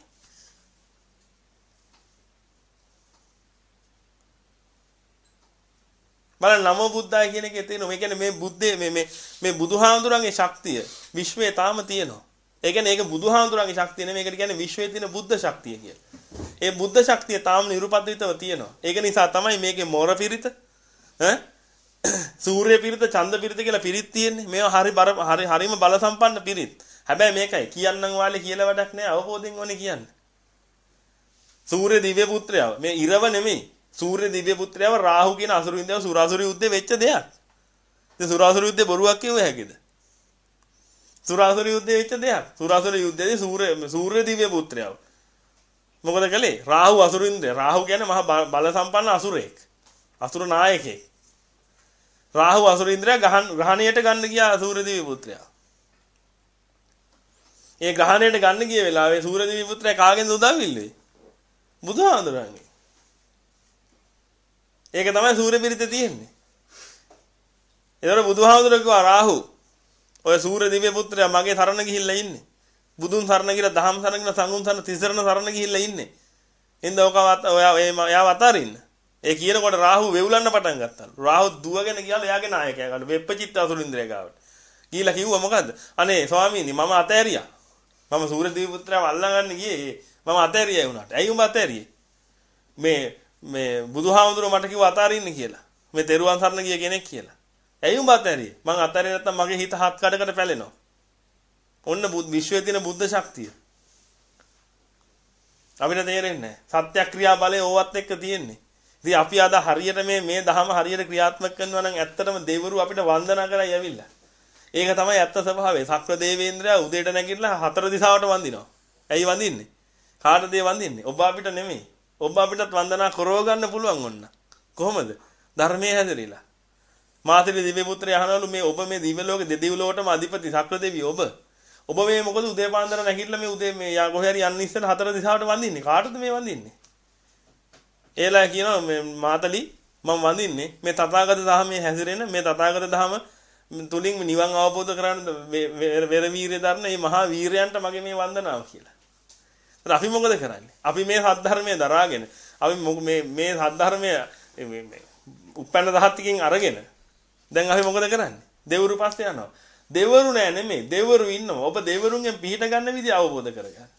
බලන්න නමෝ බුද්ධාය කියන එකේ තියෙන මේ කියන්නේ මේ බුද්ධේ මේ මේ මේ බුදුහාමුදුරන්ගේ ශක්තිය විශ්වයේ තාම තියෙනවා. ඒ කියන්නේ ඒක බුදුහාමුදුරන්ගේ ශක්තිය නෙමෙයි ඒකට කියන්නේ විශ්වයේ තියෙන බුද්ධ ශක්තිය කියලා. ඒ බුද්ධ ශක්තිය තාම නිරුපද්‍රිතව තියෙනවා. ඒක නිසා තමයි මේකේ මොර පිරිත ඈ සූර්ය පිරිත ඡන්ද පිරිත කියලා පිරිත් තියෙන්නේ. මේවා හරි බර හරි හරිම බල සම්පන්න පිරිත්. හැබැයි මේකයි කියන්නම් වාලේ කියලා වැඩක් නෑ අවබෝධයෙන් ඕනේ කියන්න. සූර්ය දිව්‍ය පුත්‍රයව මේ ඉරව නෙමෙයි. සූර්ය දිව්‍ය පුත්‍රයව රාහු කියන අසුරු ඉන්දියාව සුරාසුරු යුද්ධේ වෙච්ච දෙයක්. ඉතින් සුරාසුරු යුද්ධේ බොරුවක් කියුව හැකිද? සුරාසුරු යුද්ධේ වෙච්ච දෙයක්. සුරාසුරු යුද්ධයේදී සූර්ය සූර්ය දිව්‍ය පුත්‍රයව. මොකද කළේ? රාහු අසුරු ඉන්ද්‍රය. රාහු කියන්නේ මහා බල සම්පන්න අසුරෙක්. අසුර නායකයෙක්. රාහු අසුර ඉන්ද්‍රය ගහන ග්‍රහණයට ගන්න ගියා සූර්ය දිව්‍ය පුත්‍රයා. ඒ ග්‍රහණයට ගන්න ගිය වෙලාවේ සූර්ය දිව්‍ය පුත්‍රයා කාගෙන්ද උදව් ඉල්ලුවේ? බුදුහාඳුරන්ගේ. ඒක තමයි සූර්ය පිරිත තියෙන්නේ. ඒතර බුදුහාමුදුරුවෝ කිව්වා රාහු ඔය සූර්ය දිව්‍ය පුත්‍රයා මගේ සරණ ගිහිල්ලා ඉන්නේ. බුදුන් සරණ ගිහලා දහම් සරණ ගිහලා සංඝුන් සරණ තිසරණ සරණ ගිහිල්ලා ඉන්නේ. හින්දා ඔකවත් ඔයා එයාව අතාරින්න. ඒ කියනකොට රාහු වෙවුලන්න පටන් ගත්තා. රාහු දුවගෙන ගියාලු එයාගේ නායකයා ගාවට වෙප්පචිත්ත අසුරින්ද්‍රය ගාවට. ගිහිල්ලා කිව්වා මොකද්ද? අනේ ස්වාමීනි මම අතෑරියා. මම සූර්ය දිව්‍ය පුත්‍රයාව අල්ලගන්න ගියේ. මම අතෑරියයි උනාට. ඇයි උඹ අතෑරියේ? මේ මේ බුදුහාමුදුරුවෝ මට කිව්වා අතාරින්න කියලා. මේ තෙරුවන් සරණ ගිය කෙනෙක් කියලා. ඇයි උඹ අතාරියේ? මං අතාරියේ නැත්තම් මගේ හිත හත් කඩකට පැලෙනවා. ඔන්න විශ්වයේ තියෙන බුද්ධ ශක්තිය. අපිට තේරෙන්නේ නැහැ. සත්‍යක්‍රියා බලය ඕවත් එක්ක තියෙන්නේ. ඉතින් අපි අද හරියට මේ මේ දහම හරියට ක්‍රියාත්මක කරනවා නම් ඇත්තටම දෙවිවරු අපිට වන්දනා කරයි ඇවිල්ලා. ඒක තමයි ඇත්ත ස්වභාවය. සක්‍ර දේවේන්ද්‍රයා උදේට නැගිටලා හතර දිශාවට වඳිනවා. ඇයි වඳින්නේ? කාටද වඳින්නේ? ඔබ අපිට නෙමෙයි. ඔබ අපිටත් වන්දනා කරව ගන්න පුළුවන් ඔන්න. කොහොමද? ධර්මයේ හැදෙරිලා. මාතලි දිව්‍ය පුත්‍රය අහනවලු මේ ඔබ මේ දිව්‍ය ලෝකේ දෙදිව් ලෝකටම අධිපති සක්‍ර දෙවිය ඔබ. ඔබ මේ මොකද උදේ පාන්දර නැගිටලා මේ උදේ මේ යා කොහේ හරි යන්න ඉස්සෙල් හතර දිශාවට වඳින්නේ. කාටද මේ වඳින්නේ? ඒලා කියනවා මේ මාතලි මම වඳින්නේ මේ තථාගත ධර්මයේ හැසිරෙන මේ තථාගත ධර්ම තුලින් නිවන් අවබෝධ කරගන්න වෙර වීරිය දරන මේ මහා වීරයන්ට මගේ මේ වන්දනාව කියලා. අපි මොකද කරන්නේ? අපි මේ සද්ධර්මයේ දරාගෙන අපි මේ මේ සද්ධර්මයේ මේ උපැන්න දහත්කින් අරගෙන දැන් අපි මොකද කරන්නේ? දෙවරු පස්සේ යනවා. දෙවරු නෑ නෙමෙයි. දෙවරු ඉන්නවා. ඔබ දෙවරුන්ගෙන් පිහිට ගන්න විදිහ අවබෝධ කරගන්න.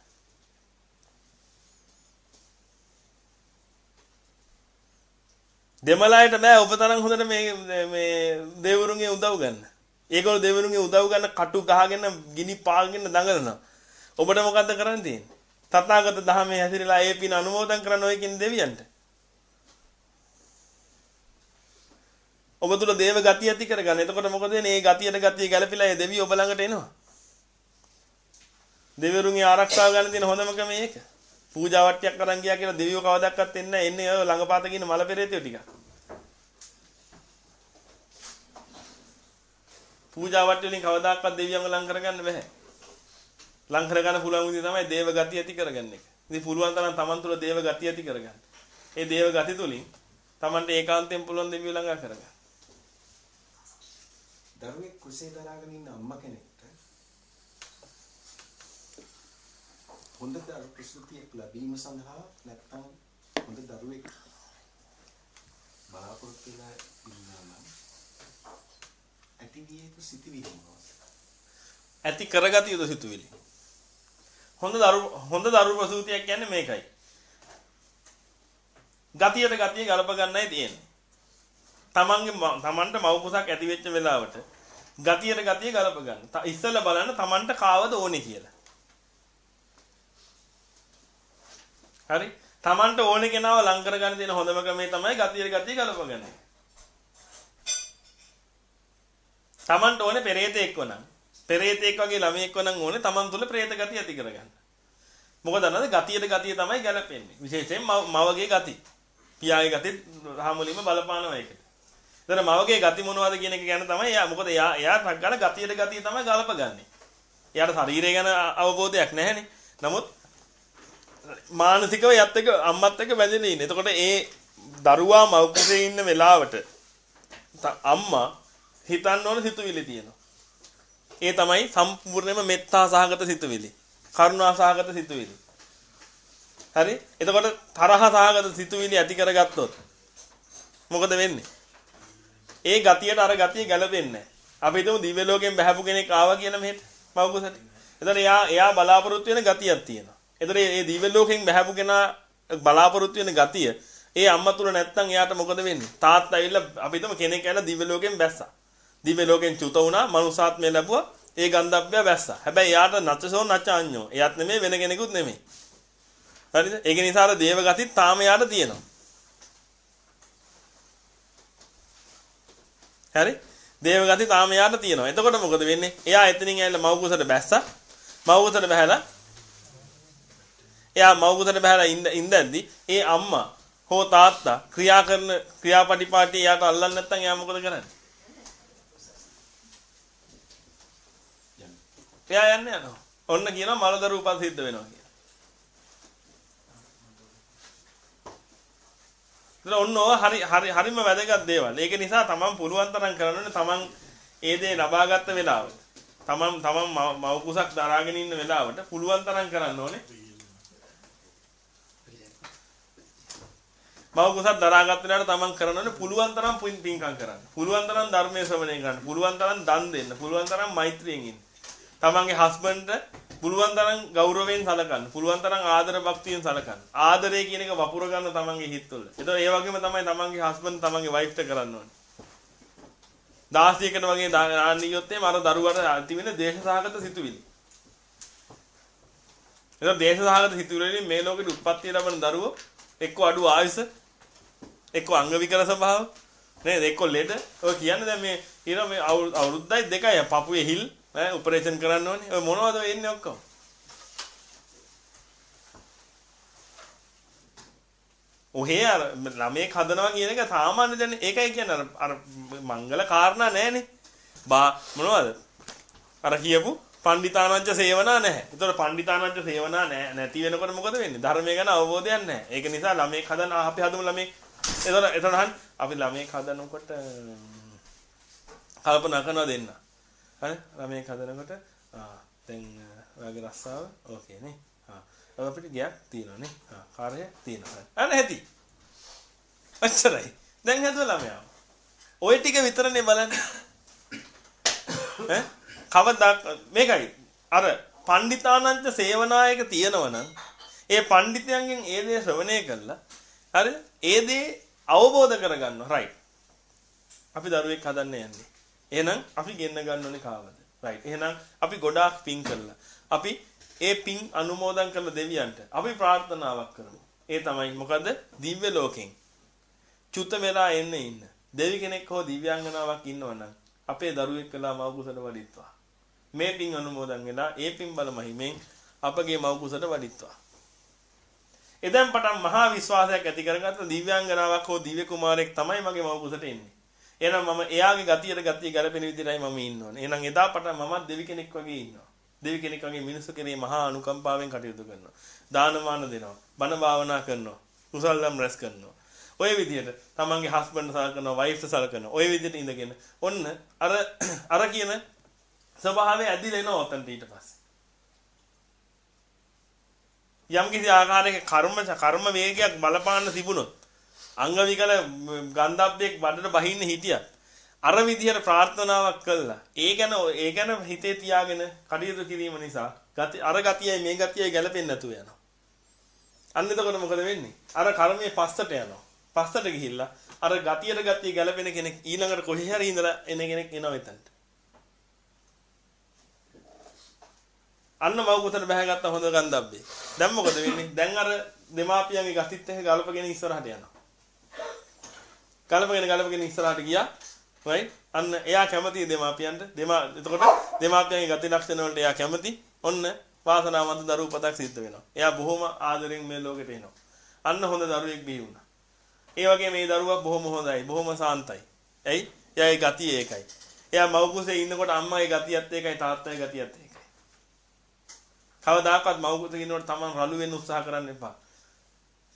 දෙමළයට බෑ ඔබ තරම් හොඳට මේ මේ දෙවරුන්ගේ උදව් ගන්න. ඒගොල්ලෝ දෙවරුන්ගේ උදව් ගන්න කටු ගහගෙන ගිනි පාගෙන දඟලනවා. ඔබට මොකද්ද කරන්න තියෙන්නේ? තථාගත ධහමේ හැසිරලා ඒ පින අනුමෝදන් කරන ඔය කියන දෙවියන්ට. ඔබ තුල දේව ගතිය ඇති කරගන්න. එතකොට මොකද වෙන්නේ? මේ ගතියට ගතිය ගැලපිලා ඒ දෙවියෝ ඔබ ළඟට එනවා. දෙවිවරුන්ගේ ආරක්ෂාව ගන්න තියෙන හොඳම ක්‍රමය ඒක. පූජා වට්ටියක් අරන් ගියා කියලා දෙවියෝ කවදාවත් එන්නේ නැහැ. එන්නේ ඔය ළඟපාත කියන මල පෙරේතයෝ ටික. පූජා වට්ටිය වලින් කවදාවත් දෙවියන්ව ලං කරගන්න බෑ. ලං කරගන්න පුළුවන් විදිහ තමයි දේව ගතිය ඇති කරගන්න එක. ඉතින් පුළුවන් තරම් Taman තුල දේව ගතිය ඇති කරගන්න. ඒ දේව ගති තුලින් Tamanට ඒකාන්තයෙන් පුළුවන් දෙවියෝ ළඟා කරගන්න. දරුවෙක් කුසේ දරාගෙන ඉන්න අම්මා කෙනෙක්ට හොඳ දරු ප්‍රසූතියක් ලැබීම සඳහා නැත්නම් හොඳ දරුවෙක් බලාපොරොත්තු වෙලා ඉන්නවා නම් ඇතිවිය යුතු සිතිවිලි මොනවද? ඇති කරගත යුතු සිතුවිලි. හොඳ දරු හොඳ දරු ප්‍රසූතියක් කියන්නේ මේකයි. ගතියට ගතිය ගලප ගන්නයි තියෙන්නේ. තමන්ගේ තමන්ට මව් කුසක් ඇති වෙච්ච වෙලාවට ගතියට ගතිය ගලප ගන්න. ඉස්සෙල්ලා බලන්න තමන්ට කාවද ඕනේ කියලා. හරි? තමන්ට ඕනේ කෙනාව ලං කරගන්න තියෙන හොඳම ක්‍රමය තමයි ගතියට ගතිය ගලප ගන්න. තමන්ට ඕනේ පෙරේතෙක් වුණා. පෙරේතෙක් වගේ ළමයෙක් වුණා ඕනේ තමන් තුල ප්‍රේත ගතිය ඇති කරගන්න. මොකද අන්නද ගතියට ගතිය තමයි ගැලපෙන්නේ. විශේෂයෙන් මවගේ ගතිය. පියාගේ ගතිය හැමෝලින්ම බලපානවා ඒකට. එතන මවගේ ගති මොනවද කියන එක ගැන තමයි එයා මොකද එයා එයා ගන්න ගතියට ගතිය තමයි ගලපගන්නේ. එයාට ශරීරය ගැන අවබෝධයක් නැහැනේ. නමුත් මානසිකව යත් එක අම්මත් එක්ක බැඳෙලා ඉන්නේ. එතකොට ඒ දරුවා මව් කුසේ ඉන්න වෙලාවට අම්මා හිතන්න ඕන සිතුවිලි තියෙනවා. ඒ තමයි සම්පූර්ණයෙන්ම මෙත්තා සහගත සිතුවිලි. කරුණා සහගත සිතුවිලි. හරි? එතකොට තරහ සහගත සිතුවිලි ඇති කරගත්තොත් මොකද වෙන්නේ? ඒ ගතියට අර ගතිය ගැලපෙන්නේ අපි හිතමු දිව්‍ය ලෝකෙන් බහැපු කෙනෙක් ආවා කියලා මෙහෙට මව්කුසට. එතකොට එයා එයා බලාපොරොත්තු වෙන ගතියක් තියෙනවා. එතකොට මේ දිව්‍ය ලෝකෙන් බහැපු කෙනා බලාපොරොත්තු වෙන ගතිය ඒ අම්මා තුල නැත්තම් එයාට මොකද වෙන්නේ? තාත්තා ඇවිල්ලා අපි හිතමු කෙනෙක් ඇවිල්ලා දිව්‍ය ලෝකෙන් බැස්සා. දිව්‍ය ලෝකෙන් චුත වුණා, මනුසාත්මය ලැබුවා. ඒ ගන්ධබ්බය බැස්සා. හැබැයි එයාට නච්චසෝ නච්චාඤ්ඤෝ. එයාත් නෙමෙයි වෙන කෙනෙකුත් නෙමෙයි. හරිද? ඒක නිසා අර දේව ගතිත් තාම එයාට තියෙනවා. හරි? දේව ගති තාම යාට තියෙනවා. එතකොට මොකද වෙන්නේ? එයා එතනින් ඇවිල්ලා මව් කුසට බැස්සා. මව් කුසට බහැලා එයා මව් කුසට බහැලා ඉඳ ඉඳද්දි ඒ අම්මා හෝ තාත්තා ක්‍රියා කරන ක්‍රියාපටිපාටි එයාට අල්ලන්නේ නැත්නම් එයා මොකද කරන්නේ? එයා යන්නේ යනවා. ඔන්න කියනවා මලදරු උපන් සිද්ධ වෙනවා කියලා. ඒතර ඔන්න ඕවා හරි හරි හරිම වැදගත් දේවල්. ඒක නිසා තමන් පුළුවන් තරම් කරන්න තමන් ඒ දේ ලබාගත් වෙලාවට තමන් තමන් මව කුසක් දරාගෙන ඉන්න වෙලාවට පුළුවන් තරම් කරන්න ඕනේ. මව කුසක් දරාගත් වෙලාවට තමන් කරනෝනේ පුළුවන් තරම් පින්කම් කරන්න. පුළුවන් තරම් ධර්මයේ ශ්‍රවණය කරන්න. පුළුවන් තරම් දන් දෙන්න. පුළුවන් තරම් මෛත්‍රියෙන් ඉන්න. තමන්ගේ හස්බන්ඩ්ට පුළුවන් තරම් ගෞරවයෙන් සලකන්න. පුළුවන් තරම් ආදර භක්තියෙන් සලකන්න. ආදරය කියන එක වපුර ගන්න තමන්ගේ හිතවල. ඒතකොට ඒ වගේම තමයි තමන්ගේ හස්බන්ඩ් තමන්ගේ වයිෆ්ට කරන්න ඕනේ. 16කට වගේ දාන්න ගියොත් එහම අර දරුවට ඇති වෙන දේශසහගත සිතුවිලි. එතකොට දේශසහගත සිතුවිලි වලින් මේ ලෝකෙට උත්පත්ති ලැබෙන දරුවෝ එක්ක අඩු ආයුෂ එක්ක අංග විකල ස්වභාව නේද එක්ක ලෙඩ ඔය කියන්නේ දැන් මේ ඊට මේ අවුරුද්දයි දෙකයි පපුවේ හිල් ඈ ඔපරේෂන් කරන්න ඕනේ. ඔය මොනවද වෙන්නේ ඔක්කොම? ඔහේ අර ළමයෙක් හදනවා කියන එක සාමාන්‍ය දැන් ඒකයි කියන්නේ අර අර මංගල කාරණා නැහනේ. බා මොනවද? අර කියපු පණ්ඩිතානංච සේවනා නැහැ. ඒතකොට පණ්ඩිතානංච සේවනා නැති වෙනකොට මොකද වෙන්නේ? ධර්මය ගැන අවබෝධයක් නැහැ. ඒක නිසා ළමයෙක් හදන අපි හදමු ළමයෙක්. ඒතකොට එතනහන් අපි ළමයෙක් හදනකොට කල්පනා කරනවා දෙන්න. හරි. ළමයෙක් හදනකොට ආ දැන් ඔයාගේ රස්සාව. ඕකේ නේ. ආ. අපිට ගයක් තියෙනවා නේ. ආ කාර්යය තියෙනවා. අන්න ඇති. අච්චරයි දැන් හදුව ළමයා ওই ටික විතරනේ බලන්නේ. ඈ? කවදා මේකයි. අර පණ්ඩිතානංච සේවනායක තියෙනවනම් ඒ පණ්ඩිතයන්ගෙන් ඒ දේ ශ්‍රවණය කළා. හරි. ඒ දේ අවබෝධ කරගන්නවා. රයිට් අපි දරුවෙක් හදන්න යන්නේ. එහෙනම් අපි ගෙන්න ගන්න ඕනේ කාවද? right. එහෙනම් අපි ගොඩාක් පින් කළා. අපි ඒ පින් අනුමෝදන් කරන දෙවියන්ට අපි ප්‍රාර්ථනාවක් කරමු. ඒ තමයි මොකද? දිව්‍ය ලෝකෙන් චුත වෙලා එන්න ඉන්න. දෙවි කෙනෙක් හෝ දිව්‍යාංගනාවක් ඉන්නවනම් අපේ දරුවෙක් කළා මව කුසට වඩිත්වා. මේ පින් අනුමෝදන් වෙලා ඒ පින් බල මහිමෙන් අපගේ මව කුසට වඩිත්වා. එදන් පටන් මහා විශ්වාසයක් ඇති කරගත්ත දිව්‍යාංගනාවක් හෝ දිව්‍ය කුමාරයෙක් තමයි මගේ මව කුසට එන්නේ. එහෙනම් මම එයාගේ ගතියට ගතිය ගැලපෙන විදිහටයි මම ඉන්න ඕනේ. එහෙනම් එදා පටන් මමත් දෙවි කෙනෙක් වගේ ඉන්නවා. දෙවි කෙනෙක් වගේ මිනිස්සු කෙරේ මහා අනුකම්පාවෙන් කටයුතු කරනවා. දානමාන දෙනවා. බණ භාවනා කරනවා. කුසල්ම් රැස් කරනවා. ඔය විදිහට තමන්ගේ හස්බන්ඩ් සලකනවා, වයිෆ්ට සලකනවා. ඔය විදිහට ඉඳගෙන ඔන්න අර අර කියන ස්වභාවය ඇදිලා එනවා ඔතනට ඊට පස්සේ. යම් කිසි ආකාරයක කර්ම කර්ම වේගයක් බලපාන්න තිබුණොත් අංග විකල ගන්ධබ්බෙක් බඩට බහින්න හිටියත් අර විදිහට ප්‍රාර්ථනාවක් කළා. ඒ ගැන ඒ ගැන හිතේ තියාගෙන කටයුතු කිරීම නිසා ගති අර ගතියයි මේ ගතියයි ගැලපෙන්නේ නැතුව යනවා. අන්න එතකොට මොකද වෙන්නේ? අර කර්මයේ පස්සට යනවා. පස්සට ගිහිල්ලා අර ගතියට ගතිය ගැලපෙන කෙනෙක් ඊළඟට කොහේ හරි ඉඳලා එන කෙනෙක් එනවා එතනට. අන්න මව්කුතට බහැගත්ත හොඳ ගන්ධබ්බේ. දැන් මොකද වෙන්නේ? දැන් අර දෙමාපියන්ගේ ගතිත් එක්ක ගලපගෙන ඉස්සරහට යනවා. ගලපගෙන ගලපගෙන ඉස්සරහට ගියා. right? අන්න එයා කැමති දෙමාපියන්ට. දෙමා එතකොට දෙමාපියන්ගේ ගති ලක්ෂණ වලට එයා කැමති. ඔන්න වාසනාවන්ත දරුවපතක් සිද්ධ වෙනවා. එයා බොහොම ආදරෙන් මේ ලෝකෙට එනවා. අන්න හොඳ දරුවෙක් බිහි වුණා. ඒ වගේ මේ දරුවා බොහොම හොඳයි, බොහොම සාන්තයි. ඇයි? එයාගේ ගතිය ඒකයි. එයා මව් කුසේ ඉන්නකොට අම්මාගේ ගතියත් ඒකයි, තාත්තාගේ ගතියත් ඒකයි. කවදාකවත් මව් කුසේ ඉන්නකොට තමන් රළු වෙන්න උත්සාහ කරන්න එපා.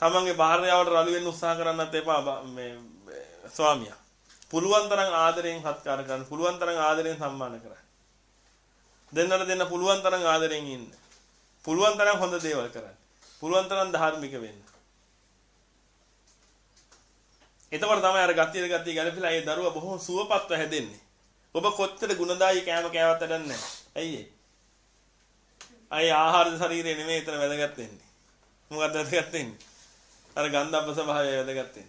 තමන්ගේ භාර්යාවට රළු වෙන්න උත්සාහ කරන්නත් එපා මේ ස්වාමියා. පුළුවන් තරම් ආදරෙන් සත්කාර කරන්න, පුළුවන් තරම් ආදරෙන් සම්මාන කරන්න. දෙන්නට දෙන්න පුළුවන් තරම් ආදරෙන් ඉන්න. පුළුවන් තරම් හොඳ දේවල් කරන්න. පුළුවන් තරම් ධාර්මික වෙන්න. එතකොට තමයි අර ගතිය ගතිය ගැලපිලා ඒ දරුවා බොහොම සුවපත්ව හැදෙන්නේ. ඔබ කොච්චර ගුණදායි කෑම කෑවත් වැඩක් නැහැ. ඇයි ඒ? අය ආහාර ශරීරය නෙමෙයි එතන වැදගත් වෙන්නේ. මොකක්ද වැදගත් වෙන්නේ? අර ගන්ධබ්බ ස්වභාවය වැදගත් වෙන්නේ.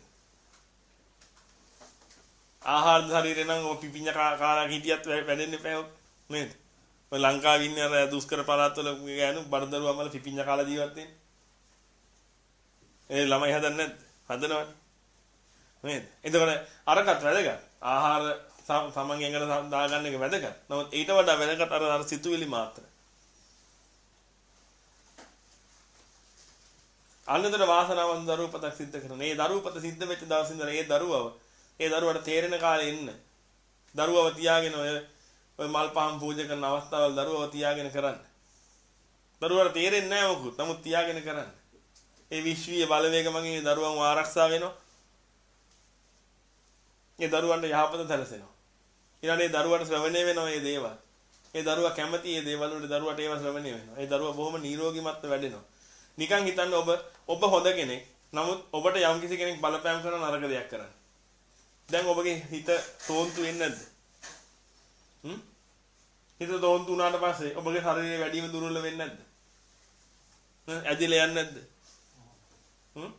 ආහාර ශරීරේ නම් ඔය පිපිඤ්ඤ කාලා හිටියත් වැඩෙන්නේ නැහැ නේද? ඔය ලංකාවේ ඉන්නේ අර දුෂ්කර පළාත්වල ගෑනු බඩදරුවමල පිපිඤ්ඤ කාලා ජීවත් වෙන්නේ. ඒ ළමයි හදන්නේ නැද්ද? හදනවනේ. නේද? එතකොට අරකට වැදගත්. ආහාර තමන්ගෙන් එකට දාගන්න එක වැදගත්. නමුත් ඊට වඩා වැදගත් අර අර සිතුවිලි මාත්‍ර. අන්නතර වාසනාවන්ත දරුවපතක් සිද්ධ කරන. මේ දරුවපත සිද්ධ වෙච්ච දවසින් ඉඳලා ඒ දරුවව ඒ දරුවට තේරෙන කාලේ ඉන්න. දරුවව තියාගෙන ඔය ඔය මල් පහන් පූජා කරන අවස්ථාවල් දරුවව තියාගෙන කරන්න. දරුවට තේරෙන්නේ නැහැ මොකුත්. නමුත් තියාගෙන කරන්න. ඒ විශ්වීය බලවේග මගින් දරුවන් ආරක්ෂා වෙනවා. ඒ දරුවන්ට යහපත සැලසෙනවා. ඊළඟට ඒ දරුවට ශ්‍රවණය වෙනවා මේ දේවල්. ඒ දරුවා කැමති මේ දේවල් වලට දරුවට ඒව ශ්‍රවණය වෙනවා. ඒ දරුවා බොහොම නිරෝගීමත්ව වැඩෙනවා. නිකන් හිතන්න ඔබ ඔබ හොඳ කෙනෙක්. නමුත් ඔබට යම්කිසි කෙනෙක් බලපෑම් කරන නරක දෙයක් කරන්න. දැන් ඔබගේ හිත තෝන්තු වෙන්නේ නැද්ද? හ්ම්? හිත තෝන්තු වුණාට පස්සේ ඔබගේ ශරීරය වැඩිම දුර්වල වෙන්නේ නැද්ද? ඇදිලා යන්නේ නැද්ද? හ්ම්?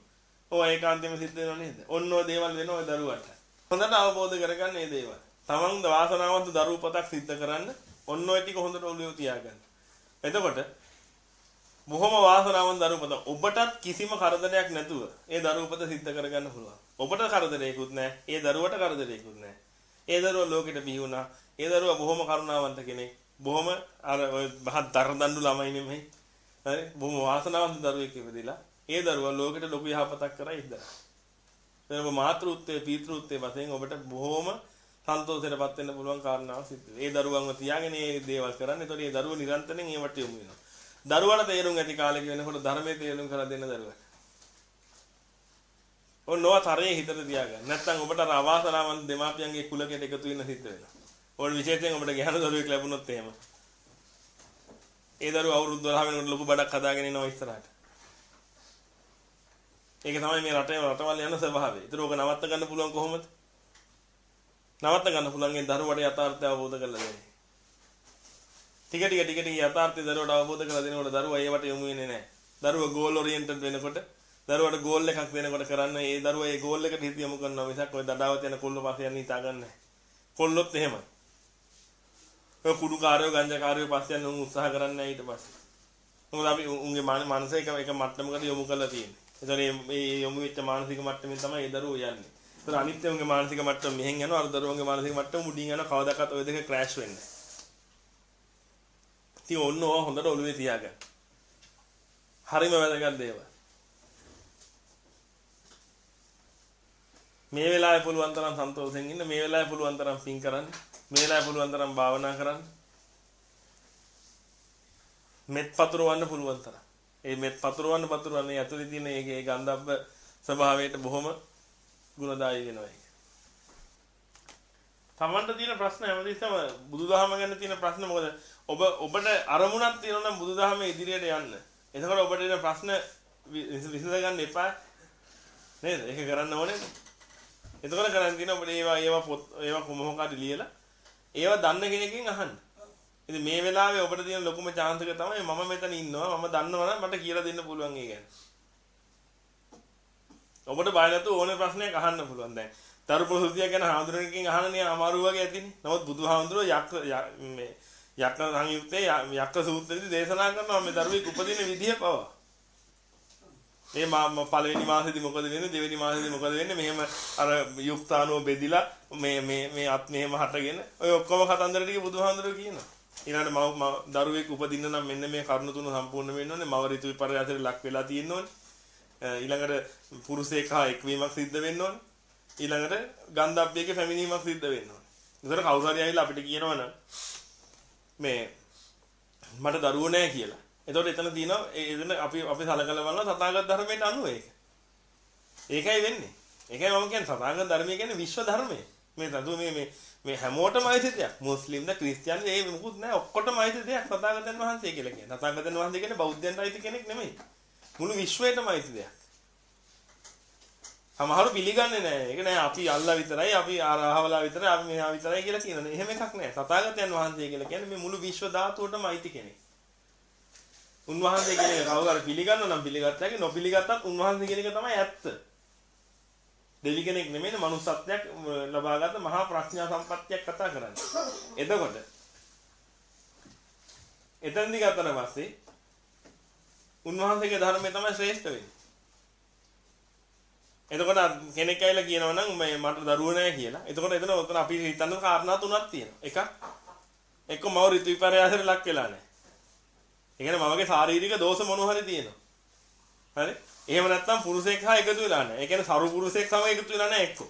ඔය ඒකාන්තයෙන්ම සිද්ධ වෙනව නේද? ඔන්න ඔය දේවල් වෙනවා ඔය දරුවට. හොඳට අවබෝධ කරගන්න මේ දේවල්. තමන් වාසනාවන්ත දරුවපතක් සිද්ධ කරන්න ඔන්න ඔය ටික හොඳට ඔළුවේ තියාගන්න. එතකොට බොහොම වාසනාවන්ත දරුවපත ඔබටත් කිසිම කරදරයක් නැතුව ඒ දරුවපත සිද්ධ කරගන්න පුළුවන්. ඔබට කරදරයක්වත් නැහැ. ඒ දරුවට කරදරයක්වත් නැහැ. ඒ දරුවා ලෝකෙට බිහි වුණා. ඒ දරුවා බොහොම කරුණාවන්ත කෙනෙක්. බොහොම අර ඔය මහත් දරදඬු ළමයි නෙමෙයි. හරි බොහොම වාසනාවන්ත දරුවෙක් ඉපදිලා ඒ දරුවා ලෝකෙට ලොකු යහපතක් කරා ඉඳලා. එතන මාතෘත්වයේ පීතෘත්වයේ වශයෙන් ඔබට බොහොම සන්තෝෂයටපත් වෙන්න පුළුවන් කාරණාවක් සිද්ධ වෙනවා. ඒ දරුවන්ව තියාගෙන මේ දේවල් කරන්න. ඒතකොට මේ දරුවෝ නිරන්තරයෙන් ඒවට යොමු වෙනවා. දරුවාට තේරුම් ඇති කාලෙක වෙනකොට ධර්මයේ තේරුම් කරලා දෙන්න දරුවා. ඔන්නෝවා තරයේ හිතට තියාගන්න. නැත්නම් ඔබට අර අවාසනාවන්ත දෙමාපියන්ගේ කුලකයට එකතු වෙන්න සිද්ධ වෙනවා. ඕන විශේෂයෙන් ඔබට ගැහණු දරුවෙක් ලැබුණොත් එහෙම. ඒ දරුවා අවුරුදු 12 වෙනකොට ලොකු බඩක් හදාගෙන එනවා ඉස්සරහට. ඒක තමයි මේ රටේ රටවල් යන ස්වභාවය. ඒතර ඕක නවත්ත ගන්න පුළුවන් කොහොමද? නවත්ත ගන්න පුළුවන් ඒ දරුවට යථාර්ථය අවබෝධ කරලා දෙන්න. ටික ටික ටික ටික යථාර්ථය දරුවට අවබෝධ කරලා දෙනකොට දරුවා ඒවට යොමු වෙන්නේ නැහැ. දරුවා ගෝල් ඔරියන්ටඩ් වෙනකොට දරුවට ගෝල් එකක් දෙනකොට කරන්න ඒ දරුවා ඒ ගෝල් එකට හිත යොමු කරනවා මිසක් ඔය දඩාවත යන කොල්ල පස්සේ යන්න හිතාගන්නේ නැහැ. කොල්ලොත් එහෙමයි. ඔය කුඩු කාර්යෝ ගංජා කාර්යෝ පස්සේ යන්න උන් උත්සාහ කරන්නේ නැහැ ඊට පස්සේ. මොකද අපි උන්ගේ මානසික එක එක මට්ටමකට යොමු කරලා තියෙන්නේ. ඒතර මේ යොමු වෙච්ච මානසික මට්ටමින් තමයි ඒ දරුවෝ යන්නේ. ඒතර අනිත් උන්ගේ මානසික මට්ටම මෙහෙන් යනවා අර දරුවන්ගේ මානසික මට්ටම මුඩින් යනවා කවදාකවත් ওই දෙක ක්‍රෑෂ් වෙන්නේ නැහැ. ඉතින් ඔන්න ඕවා හොඳට ඔළුවේ තියාගන්න. හරිම වැදගත් දේවල්. මේ වෙලාවේ පුළුවන් තරම් සන්තෝෂෙන් ඉන්න මේ වෙලාවේ පුළුවන් තරම් පින් කරන්න මේ වෙලාවේ පුළුවන් තරම් භාවනා කරන්න මෙත් පතුරවන්න පුළුවන් තරම් ඒ මෙත් පතුරවන්න පතුරවන්න ඒ ඇතුලේ තියෙන ඒකේ ගන්ධබ්බ ස්වභාවයට බොහොම ගුණදායී වෙනවා ඒක. තමන්ට තියෙන ප්‍රශ්න හැමදෙස්සම බුදුදහම ගැන තියෙන ප්‍රශ්න මොකද ඔබ ඔබට අරමුණක් තියෙනවා නම් බුදුදහම ඉදිරියට යන්න. එතකොට ඔබට එන ප්‍රශ්න විසඳ ගන්න එපා. නේද? ඒක කරන්න ඕනේ. එතකොට කරන්න තියෙන ඔබට ඒවා ඒවා පොත් ඒවා කොහොම හරි ලියලා ඒවා දන්න කෙනකින් අහන්න. ඉතින් මේ වෙලාවේ ඔබට තියෙන ලොකුම chance එක තමයි මම මෙතන ඉන්නවා මම දන්නවා නම් මට කියලා දෙන්න පුළුවන් ඒ ගැන. ඔබට බය නැතුව ඕනේ ප්‍රශ්නයක් අහන්න පුළුවන් දැන්. තරු ප්‍රසුද්ධිය ගැන හාමුදුරනකින් අහන්නේ අමාරු වගේ ඇතිනේ. නමුත් බුදුහාමුදුරුවෝ යක් මේ යක් සංයුත්තේ යක් සූත්‍රයේදී දේශනා කරනවා මේ දරුවෙක් උපදින විදිය පවා. මේ මම පළවෙනි මාසෙදි මොකද වෙන්නේ දෙවෙනි මාසෙදි මොකද වෙන්නේ මෙහෙම අර යුක්තානුව බෙදිලා මේ මේ මේ අත් මෙහෙම හටගෙන ඔය ඔක්කොම කතන්දර ටික බුදුහාමුදුරුවෝ කියනවා. ඊළඟට මව දරුවෙක් උපදින්න නම් මෙන්න මේ කරුණු තුන සම්පූර්ණ වෙන්න ඕනේ. මව ඍතු විපර්යාසයට ලක් වෙලා තියෙන්න ඕනේ. ඊළඟට පුරුෂයෙක් හා එක්වීමක් සිද්ධ වෙන්න ඕනේ. ඊළඟට ගන්ධබ්බයක පැමිණීමක් සිද්ධ වෙන්න ඕනේ. ඒතර කවුරු හරි ඇවිල්ලා අපිට කියනවනම් මේ මට දරුවෝ නැහැ කියලා. එතකොට එතන තියෙනවා එතන අපි අපි සලකලා බලනවා සතාගත ධර්මයට අනුව ඒක. ඒකයි වෙන්නේ. ඒකයි මම කියන්නේ සතාගත ධර්මය කියන්නේ විශ්ව ධර්මය. මේ තතු මේ මේ මේ හැමෝටම අයිති දෙයක්. මුස්ලිම්ද ක්‍රිස්තියානිද ඒ මොකුත් නැහැ. ඔක්කොටම අයිති දෙයක් තථාගතයන් වහන්සේ කියලා කියන්නේ. තථාගතයන් වහන්සේ කියන්නේ බෞද්ධයන්ට අයිති කෙනෙක් නෙමෙයි. මුළු විශ්වයටම අයිති දෙයක්. සමහරු පිළිගන්නේ නැහැ. ඒක නෑ අපි අල්ලා විතරයි, අපි ආරහවලා විතරයි, අපි මෙහා විතරයි කියලා කියනවා. එහෙම එකක් නෑ. තථාගතයන් වහන්සේ කියලා කියන්නේ මේ මුළු විශ්ව ධාතුවටම අයිති කෙනෙක්. උන්වහන්සේ කියන එක කවුරු හරි පිළිගන්න නම් පිළිගත්තාගේ නොපිළිගත්තත් උන්වහන්සේ කියන එක තමයි ඇත්ත. දෙවි කෙනෙක් නෙමෙයි මනුස්සත්වයක් ලබාගත් මහා ප්‍රඥා සම්පත්තියක් කතා කරන්නේ. එතකොට එතෙන්දි ගත්තන පස්සේ උන්වහන්සේගේ ධර්මය තමයි ශ්‍රේෂ්ඨ වෙන්නේ. එතකොට කෙනෙක් ඇවිල්ලා කියනවා නම් මට දරුවෝ නැහැ කියලා. එතකොට එතන උතන අපි හිතන්න කාරණා තුනක් තියෙනවා. එකක් එක්ක මව ඍතු විපර්යාසයට ලක් වෙලා නැහැ. ඒ කියන්නේ මවගේ ශාරීරික දෝෂ මොන හරි තියෙනවා. හරි? එහෙම නැත්නම් පුරුෂයෙක් හා එකතු වෙලා නැහැ. ඒ කියන්නේ සරු පුරුෂයෙක් සමග එකතු වෙලා නැහැ එක්ක.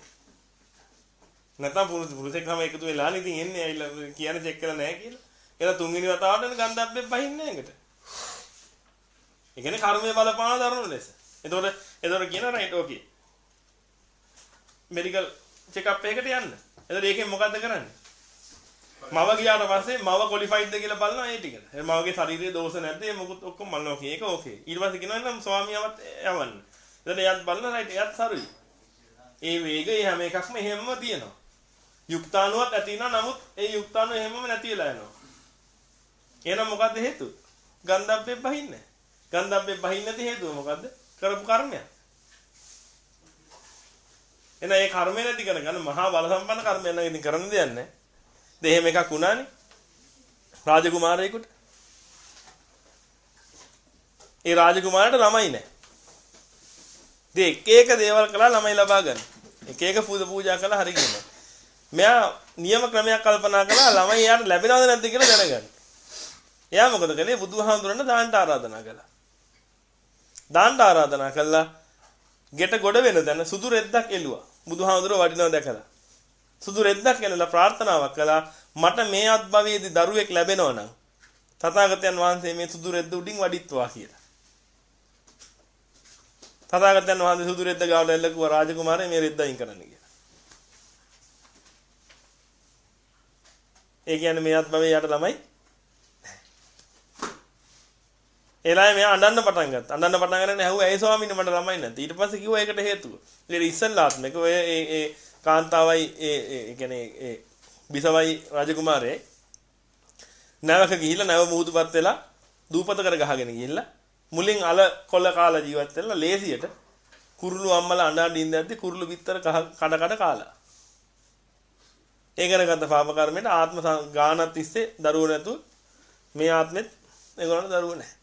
නැත්නම් පුරුෂ පුරුෂයෙක් සමග එකතු වෙලා නේ ඉතින් එන්නේ ඇවිල්ලා කියන්නේ චෙක් කරලා නැහැ කියලා. එහෙනම් තුන්වෙනි වතාවට ගන්ධබ්බෙන් බහින්නේ නැහැ එකට. ඒ කියන්නේ කර්මයේ බලපාන දරුණු ලෙස. එතකොට එතකොට කියන right okay. Medical check up එකකට යන්න. එතකොට ඒකෙන් මොකද්ද කරන්නේ? මව ගියාට පස්සේ මව ක්වොලිෆයිඩ්ද කියලා බලනවා ඒ ටික. මවගේ ශරීරයේ දෝෂ නැද්ද? ඒ මොකුත් ඔක්කොම බලනවා. ඕකේ ඒක ඕකේ. ඊට පස්සේ කියනවා නම් ස්වාමියාවත් යවන්න. එතකොට එයාත් බලන රයිට් එයාත් සරුයි. ඒ වේගය හැම එකක්ම එහෙමම තියෙනවා. යුක්තාණුවක් ඇති වෙනවා නමුත් ඒ යුක්තාණුව එහෙමම නැති වෙලා යනවා. එහෙනම් මොකද්ද හේතුව? ගන්ධබ්බේ බහින්නේ. ගන්ධබ්බේ බහින්නේ නැති හේතුව මොකද්ද? කරපු කර්මයක්. එහෙනම් ඒ කර්මය නැති කරගන්න මහා බල සම්පන්න කර්මයක් නම් ඉතින් කරන්න දෙයක් නැහැ. එහෙම එකක් වුණානේ. රාජකුමාරයෙකුට. ඒ රාජකුමාරට ළමයි නැහැ. ඉතින් එක එක දේවල් කළා ළමයි ලබා ගන්න. එක එක පූජා පූජා කළා හරි ගියනවා. මෙයා නියම ක්‍රමයක් කල්පනා කළා ළමයි එයාට ලැබෙනවද නැද්ද කියලා දැනගන්න. එයා මොකද කළේ? බුදුහාමුදුරන්ට දාන්න ආරාධනා කළා. දාන්න ආරාධනා කළා. ගෙට ගොඩ වෙන තැන සුදු රෙද්දක් එළුවා. බුදුහාමුදුරුවෝ වඩිනව දැකලා. සුදු රෙද්දක් එළලා ප්‍රාර්ථනාවක් කළා මට මේ අත්භවයේදී දරුවෙක් ලැබෙනවා නම් තථාගතයන් වහන්සේ මේ සුදු රෙද්ද උඩින් වඩිත්වා කියලා. තථාගතයන් වහන්සේ සුදු රෙද්ද ගාවට එල්ලකුවා රාජකුමාරයා මේ රෙද්ද අයින් කරන්න කියලා. ඒ කියන්නේ මේ අත්භවයේ යට ළමයි එලායි මෙයා අඬන්න පටන් ගත්තා. අඬන්න පටන් ගන්න ඇහුවා ඇයි ස්වාමීනි මට ළමයි නැති. ඊට පස්සේ කිව්වා ඒකට හේතුව. ඊට ඉස්සල්ලාත්මක ඔය ඒ ඒ කාන්තාවයි ඒ ඒ කියන්නේ ඒ බිසවයි රාජකුමාරේ නැවක ගිහිල්ලා නැව මුහුදුපත් වෙලා දූපත කර ගහගෙන ගිහිල්ලා මුලින් අල කොළ කාලා ජීවත් වෙලා ලේසියට කුරුළු අම්මලා අඬ අඬ ඉඳද්දි කුරුළු බිත්තර කඩ කඩ කාලා. ඒ කරගත්ත පාප කර්මයට ආත්ම ගානත් තිස්සේ දරුවෝ නැතුව මේ ආත්මෙත් ඒගොල්ලන්ට දරුවෝ නැහැ.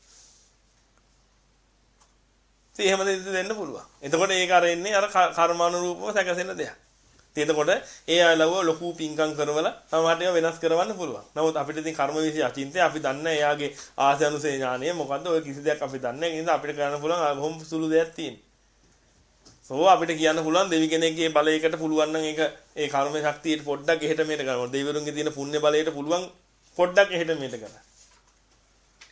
ඉතින් එහෙම දෙන්න පුළුවන්. එතකොට ඒක අර එන්නේ අර කර්මානුරූපව සැකසෙන දෙයක්. ඉතින් එතකොට ඒ අයලව ලොකු පිංකම් කරවල සමහරට ඒවා වෙනස් කරවන්න පුළුවන්. නමුත් අපිට ඉතින් කර්ම විශ්ය අචින්තය අපි දන්නේ එයාගේ ආසයනුසේ ඥානය මොකද්ද ඔය කිසි දෙයක් අපි දන්නේ නැහැ. ඒ නිසා අපිට කරන්න පුළුවන් බොහොම සුළු දෙයක් තියෙනවා. සෝ අපිට කියන්න පුළුවන් දෙවි කෙනෙක්ගේ බලයකට පුළුවන් නම් ඒක ඒ කර්ම ශක්තියට පොඩ්ඩක් එහෙට මෙහෙට කරනවා. දෙවිවරුන්ගේ තියෙන පුණ්‍ය බලයට පුළුවන් පොඩ්ඩක් එහෙට මෙහෙට කරන්න.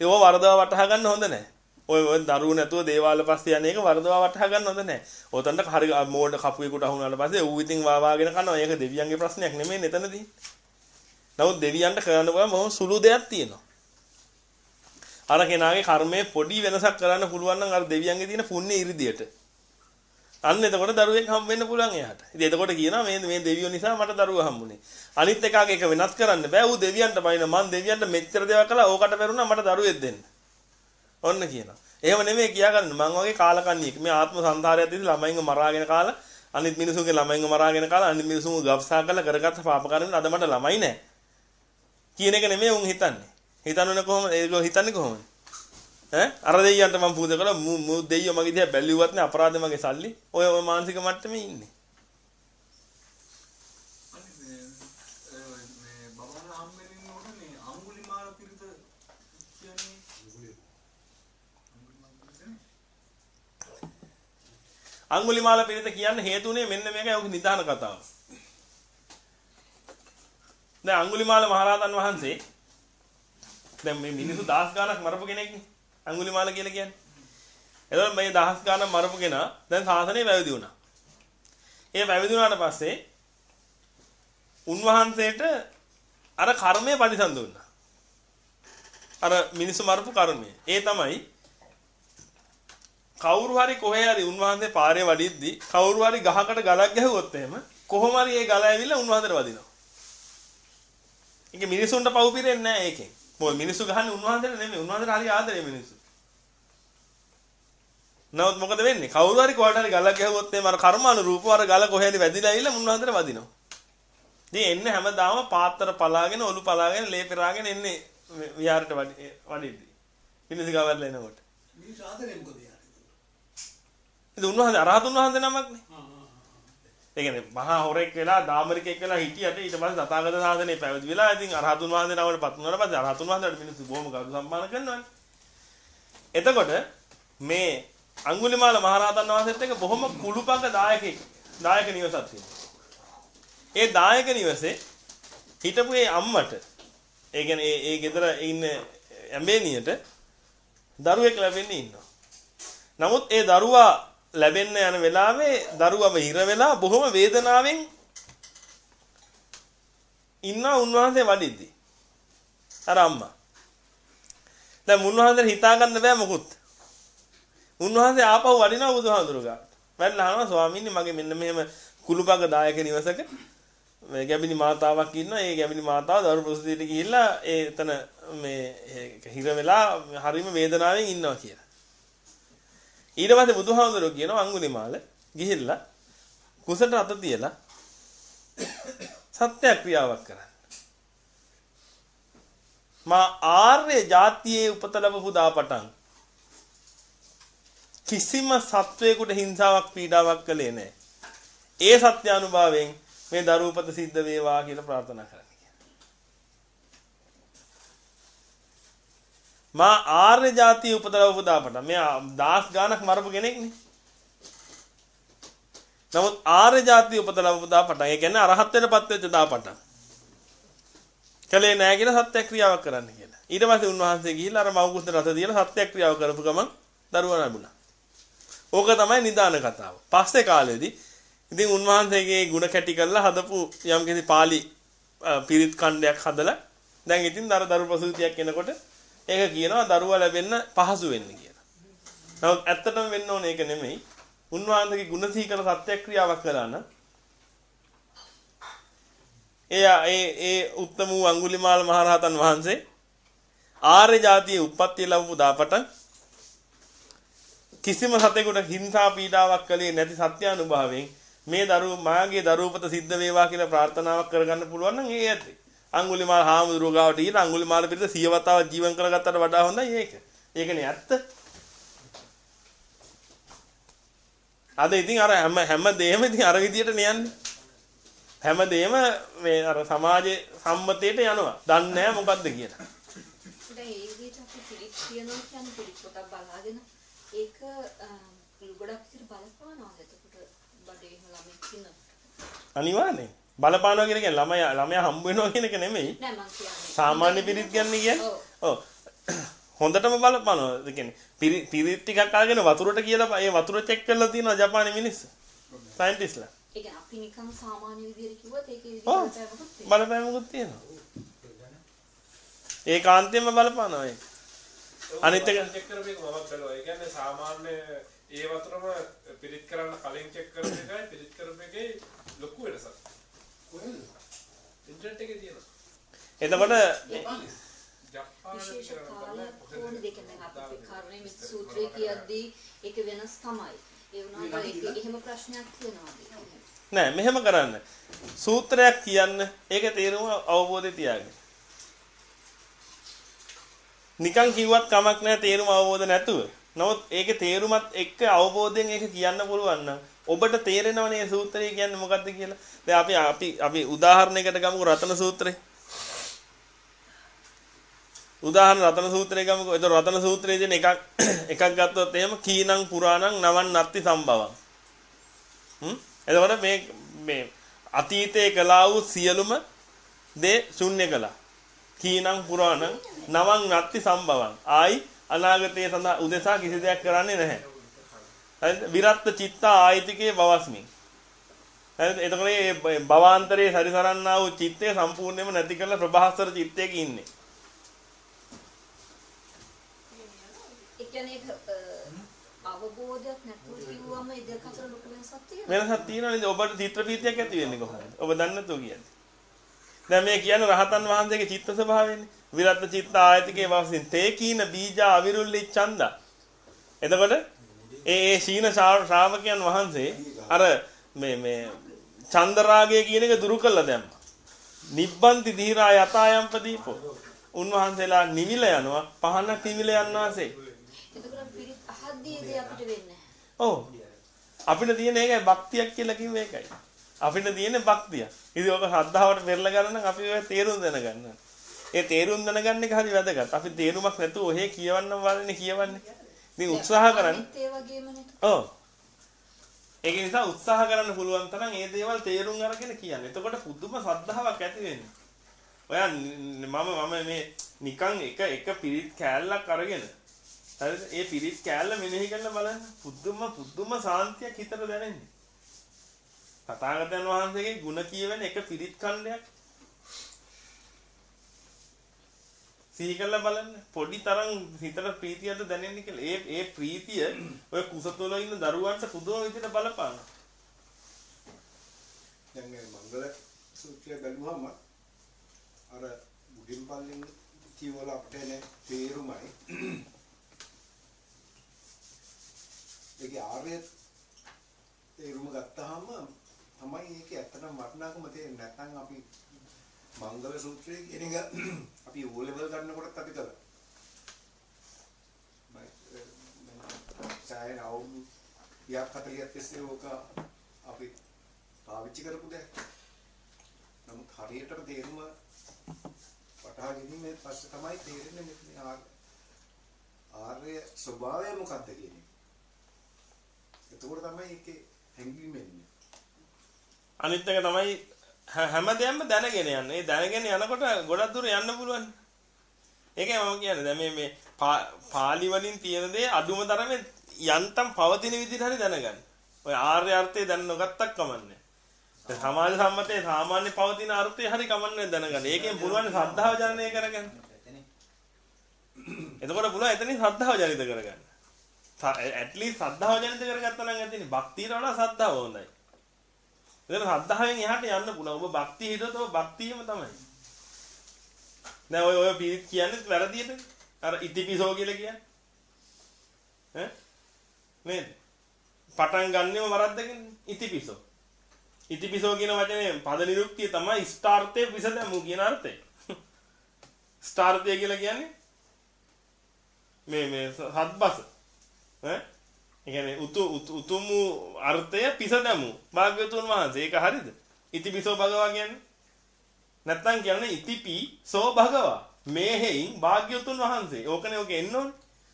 ඒව වරදව වටහා ගන්න හොඳ නැහැ. ඔය ඔය දරුවෝ නැතුව දේවාල පස්සේ යන එක වරදවා වටහා ගන්න හොඳ නැහැ. ඔතනට හරි මෝඩ කපුවෙකුට අහුණාට පස්සේ ඌ ඉතින් වාවාගෙන කනවා. ඒක දෙවියන්ගේ ප්‍රශ්නයක් නෙමෙයි එතනදී. නමුත් දෙවියන්ට කරන්න පුළුවන් මොහොම සුළු දෙයක් තියෙනවා. අර කෙනාගේ කර්මයේ පොඩි වෙනසක් කරන්න පුළුවන් නම් අර දෙවියන්ගේ තියෙන පුණ්‍ය ඉරිදියට. අන්න එතකොට දරුවෙක් හම් වෙන්න පුළුවන් එයාට. ඉතින් එතකොට කියනවා මේ මේ දෙවියෝ නිසා මට දරුවා හම්බුනේ. අනිත් එකාගේ එක වෙනස් කරන්න බෑ. ඌ දෙවියන්ට බයින මං දෙවියන්ට මෙච්චර දේවල් කළා ඕකට පෙරුණා මට දරුවෙක් දෙන්න. ඔන්න කියනවා. එහෙම නෙමෙයි කියාගන්න මං වගේ කාලකන්ණියෙක්. මේ ආත්ම සංසාරයක් දිහා ළමයින්ව මරාගෙන කාලා අනිත් මිනිසුන්ගේ ළමයින්ව මරාගෙන කාලා අනිත් මිනිසුන්ව ගබ්සා කරලා කරගත්ත පාප කර්මෙන් අද මට ළමයි නැහැ. කියන එක නෙමෙයි උන් හිතන්නේ. හිතන්නේ කොහොමද? ඒගොල්ලෝ හිතන්නේ කොහොමද? ඈ අර දෙයියන්ට මම පූජා කළා මු දෙයියෝ මගේ දිහා බැලුවත් නේ අපරාධ මගේ සල්ලි. ඔය ඔය මානසික මට්ටමේ ඉන්නේ. අනිත් මේ මේ බබාන හම්බෙන්න ඕන මේ අඟුලිමාල පිරිත කියන්නේ අඟුලිමාල පිරිත කියන්න හේතුනේ මෙන්න මේකයි ඔක නිදාන කතාව. දැන් අඟුලිමාල මහරහතන් වහන්සේ දැන් මේ මිනිස්සු දහස් ගාණක් මරපු කෙනෙක්නේ. අඟුලිමාල කියලා කියන්නේ. එතකොට මේ දහස් ගාණක් මරපු කෙනා දැන් සාසනේ වැවිදි වුණා. ඒ වැවිදි වුණාට පස්සේ උන්වහන්සේට අර කර්මය පරිසම් දුන්නා. අර මිනිස්සු මරපු කර්මය. ඒ තමයි කවුරු හරි කොහේ හරි උන්වහන්සේ පාරේ වඩිද්දි කවුරු හරි ගහකට ගලක් ගැහුවොත් එහෙම කොහොම හරි ඒ ගල ඇවිල්ලා උන්වහන්සේට වදිනවා. ඒක මිනිසුන්ට පව් පිරෙන්නේ නැහැ ඒකෙන්. මොකද මිනිස්සු ගහන්නේ උන්වහන්සේට නෙමෙයි. උන්වහන්සේට හරි ආදරේ මිනිස්සු. නමුත් මොකද වෙන්නේ? කවුරු හරි කොහට හරි ගලක් ගැහුවොත් එහෙම අර කර්මානුරූපව අර ගල කොහේ හරි වැදිලා ඇවිල්ලා උන්වහන්සේට වදිනවා. ඉතින් එන්නේ හැමදාම පාත්‍ර පලාගෙන ඔලු පලාගෙන ලේ පෙරාගෙන එන්නේ විහාරට වඩිද්දි. මිනිස්සු ගාවල්ලා එනකොට. මේ සාදරේ මොකද යාර? ඉතින් උන්වහන්සේ අරහතුන් වහන්සේ නමක්නේ. ඒ කියන්නේ මහා හොරෙක් වෙලා දාමරිකෙක් වෙලා හිටියට ඊට පස්සේ තථාගත සාසනේ පැවිදි වෙලා ඉතින් අරහතුන් වහන්සේ නමකට පත් වුණාට පස්සේ අරහතුන් වහන්සේට මිනිස්සු බොහොම ගරු සම්මාන කරනවානේ. එතකොට මේ අඟුලිමාල මහරහතන් වහන්සේත් එක්ක බොහොම කුළුපඟ දායකෙක් දායක නිවසක් තියෙනවා. ඒ දායක නිවසේ හිටපු ඒ අම්මට ඒ කියන්නේ ඒ ඒ ගෙදර ඉන්න ඇඹේනියට දරුවෙක් ලැබෙන්නේ ඉන්නවා. නමුත් ඒ දරුවා ලැබෙන්න යන වෙලාවේ දරුවම හිර වෙලා බොහොම වේදනාවෙන් ඉන්න උන්වහන්සේ වඩිද්දි. අර අම්මා. දැන් උන්වහන්සේට හිතා ගන්න බෑ මොකුත්. උන්වහන්සේ ආපහු වඩිනවා බුදුහාඳුරු ගාට. වැල්ලා අහනවා ස්වාමීනි මගේ මෙන්න මෙහෙම කුළුපග දායක නිවසක මේ ගැබිනි මාතාවක් ඉන්නවා. ඒ ගැබිනි මාතාව දරු ප්‍රසූතියට ගිහිල්ලා ඒ එතන මේ හිර වෙලා හරිම වේදනාවෙන් ඉන්නවා කියලා. ඊට පස්සේ බුදුහාමුදුරුවෝ කියනවා අඟුලිමාල ගිහිල්ලා කුසට අත තියලා සත්‍යක්‍රියාවක් කරන්න. මා ආර්ය જાතියේ උපත ලැබපු දාපටන් කිසිම සත්වයකට හිංසාවක් පීඩාවක් කළේ නැහැ. ඒ සත්‍ය අනුභවයෙන් මේ දරුවපත සිද්ධ වේවා කියලා ප්‍රාර්ථනා කරන්න. මා ආර්ය ජාතිය උපදලා උපදාපට. මෙයා දාස් ගානක් මරපු කෙනෙක්නේ. නමුත් ආර්ය ජාතිය උපදලා උපදාපට. ඒ කියන්නේ අරහත් වෙනපත් වෙච්ච දාපට. කලේ නෑ කියලා සත්‍ය ක්‍රියාවක් කරන්න කියලා. ඊට පස්සේ උන්වහන්සේ ගිහිල්ලා අර මව්කුස රස දීලා සත්‍ය ක්‍රියාව කරපු ගමන් දරුවා ලැබුණා. ඕක තමයි නිදාන කතාව. පස්සේ කාලෙදී ඉතින් උන්වහන්සේගේ ಗುಣ කැටි කරලා හදපු යම්කිසි pāli පිරිත් ඛණ්ඩයක් හදලා දැන් ඉතින් අර දරු ප්‍රසූතියක් එනකොට ඒක කියනවා දරුවා ලැබෙන්න පහසු වෙන්න කියලා. නමුත් ඇත්තටම වෙන්න ඕනේ ඒක නෙමෙයි. උන්වහන්සේගේ ගුණ සීකර සත්‍යක්‍රියාවක් කළා නම් ඒ ඒ ඒ උත්තම වූ අඟුලිමාල මහරහතන් වහන්සේ ආර්ය જાතියේ උප්පත්තිය ලැබපු දාපට කිසිම සතෙකුට හිංසා පීඩාවක් කළේ නැති සත්‍ය අනුභවයෙන් මේ දරුව මාගේ දරුවපත සිද්ධ වේවා කියලා ප්‍රාර්ථනාවක් කරගන්න පුළුවන් නම් ඒ ඇත්තේ. අඟුලිමාල හාමුදුරුවෝ ගාවට ඊට අඟුලිමාල පිළිද සිය වතාවක් ජීවන් කරගත්තට වඩා හොඳයි ඒක. ඒකනේ ඇත්ත. අද ඉතින් අර හැම හැම දෙයක්ම ඉතින් අර විදියට යන්නේ. හැම දෙයක්ම මේ අර සමාජයේ සම්මතයට යනවා. දන්නේ නැහැ මොකද්ද කියලා. දැන් ඒ විදිහට අපි පිළිත් කියනවා කියන්නේ පිළිත් පොතක් බලාගෙන ඒක ගොඩක් විතර බලපානවාද එතකොට බඩේ ළමෙක් ඉන්න. අනිවාර්යයෙන්. බලපානවා කියන එක ළමයා ළමයා හම්බ වෙනවා කියන එක නෙමෙයි. නෑ මං කියන්නේ. සාමාන්‍ය පිරිත් ගන්න කියන්නේ. ඔව්. හොඳටම බලපානවා. ඒ කියන්නේ පිරිත් ටිකක් අරගෙන වතුරට කියලා ඒ වතුර චෙක් කරලා තියෙනවා ජපානයේ මිනිස්සු. සයන්ටිස්ලා. ඒ කියන්නේ අපි නිකන් සාමාන්‍ය විදිහට කිව්වොත් ඒකේ. විදිහට බලපෑමකුත් තියෙනවා. තියෙනවා. ඒකාන්තයෙන්ම බලපානවා ඒක. අනිත් එක චෙක් කරපු එක මමත් බැලුවා. ඒ කියන්නේ සාමාන්‍ය ඒ වතුරම පිරිත් කරන්න කලින් චෙක් කරපු එකයි පිරිත් කරපු එකේ ලොකු වෙනසක්. කොහෙද? ඉන්ටර්නෙට් එකේ තියෙනවා. එතකොට විශේෂ. ඕන දෙක දැන් අපි කාරණේ මිත් සූත්‍රය කියද්දී ඒක වෙනස් තමයි. ඒ වුණාට ඒක එහෙම ප්‍රශ්නයක් තියෙනවාද? නෑ මෙහෙම කරන්න. සූත්‍රයක් කියන්න ඒක තේරුම අවබෝධය තියාගන්න. නිකන් කිව්වත් කමක් නෑ තේරුම අවබෝධ නැතුව. නමුත් ඒකේ තේරුමත් එක්ක අවබෝධයෙන් ඒක කියන්න පුළුවන් නම් ඔබට තේරෙනවනේ මේ සූත්‍රය කියන්නේ මොකද්ද කියලා. දැන් අපි අපි අපි උදාහරණයකට ගමුකෝ රතන සූත්‍රය. උදාහරණ රතන සූත්‍රය ගමුකෝ. ඒතර රතන සූත්‍රයේ තියෙන එකක් එකක් ගත්තොත් එහෙම කීනං පුරාණං නවන් නත්ති සම්භවං. හ්ම්? එතකොට මේ මේ අතීතයේ කළා වූ සියලුම දේ ශුන්‍ය කළා. කීනං පුරාණං නවන් නත්ති සම්භවං. ආයි අනාගතයේ සඳහා උදෙසා කිසි දෙයක් කරන්නේ නැහැ. හරිද? විරත්ත චිත්ත ආයතිකේ බවස්මි. හරිද? එතකොට මේ භවාන්තරයේ සරිසරන්නා වූ චිත්තය සම්පූර්ණයෙන්ම නැති කරලා ප්‍රභාස්වර චිත්තයක ඉන්නේ. ඒ කියන්නේ අවබෝධයක් නැතුව කිව්වම ඒ දෙක අතර ලොකු වෙනසක් තියෙනවා. වෙනසක් තියෙනවා නේද? ඔබට චිත්‍ර ප්‍රීතියක් ඇති වෙන්නේ කොහොමද? ඔබ දන්නේ නැතුව කියන්නේ. දැන් මේ කියන්නේ රහතන් වහන්සේගේ චිත්ත ස්වභාවයනේ. විරත්න චිත්ත ආයතිකේ වශයෙන් තේ කීන බීජ අවිරුල්ලි ඡන්ද. එතකොට ඒ ඒ සීන ශ්‍රාවකයන් වහන්සේ අර මේ මේ චන්දරාගය කියන එක දුරු කළා දැම්මා. නිබ්බන්ති ධීරා යතායම්ප දීපෝ. උන්වහන්සේලා නිවිල යනවා පහනක් නිවිල යනවාසේ. ඔව්. අපිට තියෙන ඒකයි භක්තියක් කියලා කිව්වේ ඒකයි. අපිට තියෙන භක්තිය. ඉතින් ඔක ශ්‍රද්ධාවට පෙරලා ගන්න නම් අපි ඔය තේරුම් දැනගන්න. ඒ තේරුම් දැනගන්න එක හරි වැදගත්. අපි තේරුමක් නැතුව ඔහෙ කියවන්නම් වලනේ කියවන්නේ. ඉතින් උත්සාහ කරන්න. ඒ වගේම? ඔව්. ඒක නිසා උත්සාහ කරන්න පුළුවන් තරම් ඒ දේවල් තේරුම් අරගෙන කියන්න. එතකොට පුදුම ශ්‍රද්ධාවක් ඇති වෙන්නේ. ඔයා මම මම මේ නිකන් එක එක පිරිත් කෑල්ලක් අරගෙන හරිද? ඒ පිරිත් කෑල්ල මෙනෙහි කරලා බලන්න. පුදුම පුදුම සාන්තියක් හිතට දැනෙන්නේ. තථාගතයන් වහන්සේගේ ಗುಣ කියවෙන එක පිරිත් ඛණ්ඩයක් සිහි කරලා බලන්න පොඩි තරම් හිතට ප්‍රීතියක්ද දැනෙන්නේ කියලා. ඒ ඒ ප්‍රීතිය ඔය කුසතොල ඉන්න දරුවන්ට පුදුම විදිහට බලපානවා. දැන් මේ මංගල සූත්‍රය බැලුවම අර මුඩින් පල්ලෙන් කියවල අපිට එන තේරුමයි ඒකේ ආර්ය තේරුම ගත්තාම තමයි ඒකේ ඇත්තටම වටිනාකම තේරෙන්නේ නැත්නම් අපි මංගල සූත්‍රය කියන එක අපි O level ගන්නකොටත් අපි කළා. මම සායන අවුරුදු 30ක් 40ක් තිස්සේ ඕක අපි පාවිච්චි කරපු දෙයක්. නමුත් හරියටම තේරුම වටහා ගැනීමෙන් පස්සේ තමයි තේරෙන්නේ මෙතන ආ- ආර්ය ස්වභාවය මොකක්ද කියන එක. එතකොට තමයි ඒකේ හැඟීම එන්නේ. අනිත් එක තමයි හැම හැමදේම දැනගෙන යන්න. ඒ දැනගෙන යනකොට ගොඩක් දුර යන්න පුළුවන්. ඒකයි මම කියන්නේ. දැන් මේ මේ පා- පාලි වලින් තියෙන දේ අදුම තරමේ යන්තම් පවතින විදිහට හරි දැනගන්න. ඔය ආර්ය අර්ථය දැන නොගත්තක් කමන්නේ. ඒ සමාජ සම්මතයේ සාමාන්‍ය පවතින අර්ථය හරි කමන්නේ දැනගන්න. ඒකෙන් පුළුවන් ශ්‍රද්ධාව ජනනය කරගන්න. එතකොට පුළුවන් එතනින් ශ්‍රද්ධාව ජනිත කරගන්න. at least ශ්‍රද්ධාව ජනිත කරගත්තා නම් ඇතිනේ. භක්තියට වඩා ශ්‍රද්ධාව හොඳයි. එතන ශ්‍රද්ධාවෙන් එහාට යන්න පුළුවන්. ඔබ භක්තිය හිතුවොත් ඔබ භක්තියම තමයි. දැන් ඔය ඔය පිරිත් කියන්නේ වැරදියට අර ඉතිපිසෝ කියලා කියන්නේ. ඈ? නේද? පටන් ගන්නෙම වරද්දකින් ඉතිපිසෝ. ඉතිපිසෝ කියන වචනේ පද නිරුක්තිය තමයි ස්ථාර්ථයේ විසදමු කියන අර්ථය. ස්ථාර්ථය කියලා කියන්නේ මේ මේ හත්බස. ඈ? කියන්නේ උතු උතුම් අර්ථය පිසදමු. භාග්‍යතුන් වහන්සේ ඒක හරිද? ඉතිපිසෝ භගවා කියන්නේ නැත්තම් කියන්නේ ඉතිපි සෝ භගවා මේ හේයින් භාග්‍යතුන් වහන්සේ. ඕකනේ ඔක එන්න ඕනේ.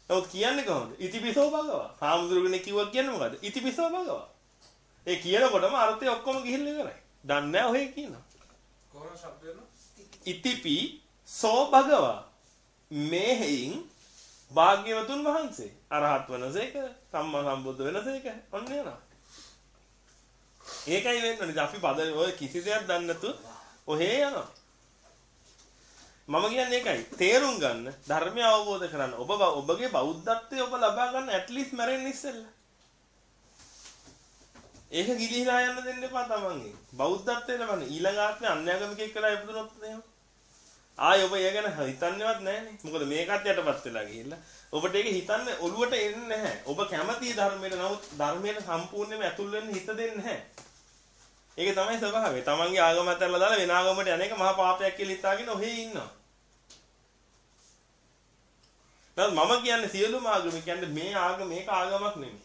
නමුත් කියන්නේ කොහොමද? ඉතිපිසෝ භගවා. හාමුදුරුවනේ කිව්වා කියන්නේ මොකද්ද? ඉතිපිසෝ භගවා. ඒ කියනකොටම අර්ථය ඔක්කොම ගිහිල්ලා ඉවරයි. දන්නේ නැහැ ඔහෙ කියනවා. කොහොම શબ્දෙන්න? ඉතිපි සෝ භගවා මේ හේයින් භාග්‍යවතුන් වහන්සේ අරහත් වනසේක සම්මා සම්බුද්ධ වෙනසේක ඔන්න යනවා. ඒකයි වෙන්නේ. අපි පද ඔය කිසි දෙයක් දන්නේ නැතු ඔහේ යනවා. මම කියන්නේ ඒකයි. තේරුම් ගන්න ධර්මය අවබෝධ කරගන්න. ඔබ ඔබගේ බෞද්ධත්වයේ ඔබ ලබා ගන්න ඇට්ලිස්ට් මැරෙන්න ඉස්සෙල්ලා. ඒක ගිලිහිලා යන්න දෙන්න එපා තමන්ගේ. බෞද්ධත්වයට වන්න ඊළඟ ආත්මේ අන්‍යගමිකයෙක් කියලා ඉපදුනොත් එහෙම. ආයි ඔබ ඒ ගැන හිතන්නේවත් නැහනේ. මොකද මේකත් යටපත් වෙලා ගිහිල්ලා. ඔබට ඒක හිතන්න ඔළුවට එන්නේ නැහැ. ඔබ කැමති ධර්මයට නමුත් ධර්මයට සම්පූර්ණයෙන්ම ඇතුල් වෙන්න හිත දෙන්නේ නැහැ. ඒක තමයි ස්වභාවය. තමන්ගේ ආගම අතරලා දාලා වෙන ආගමකට යන එක මහා පාපයක් කියලා හිතාගෙන ඔහේ ඉන්නවා. නමුත් මම කියන්නේ සියලුම ආගම කියන්නේ මේ ආගම මේක ආගමක් නෙමෙයි.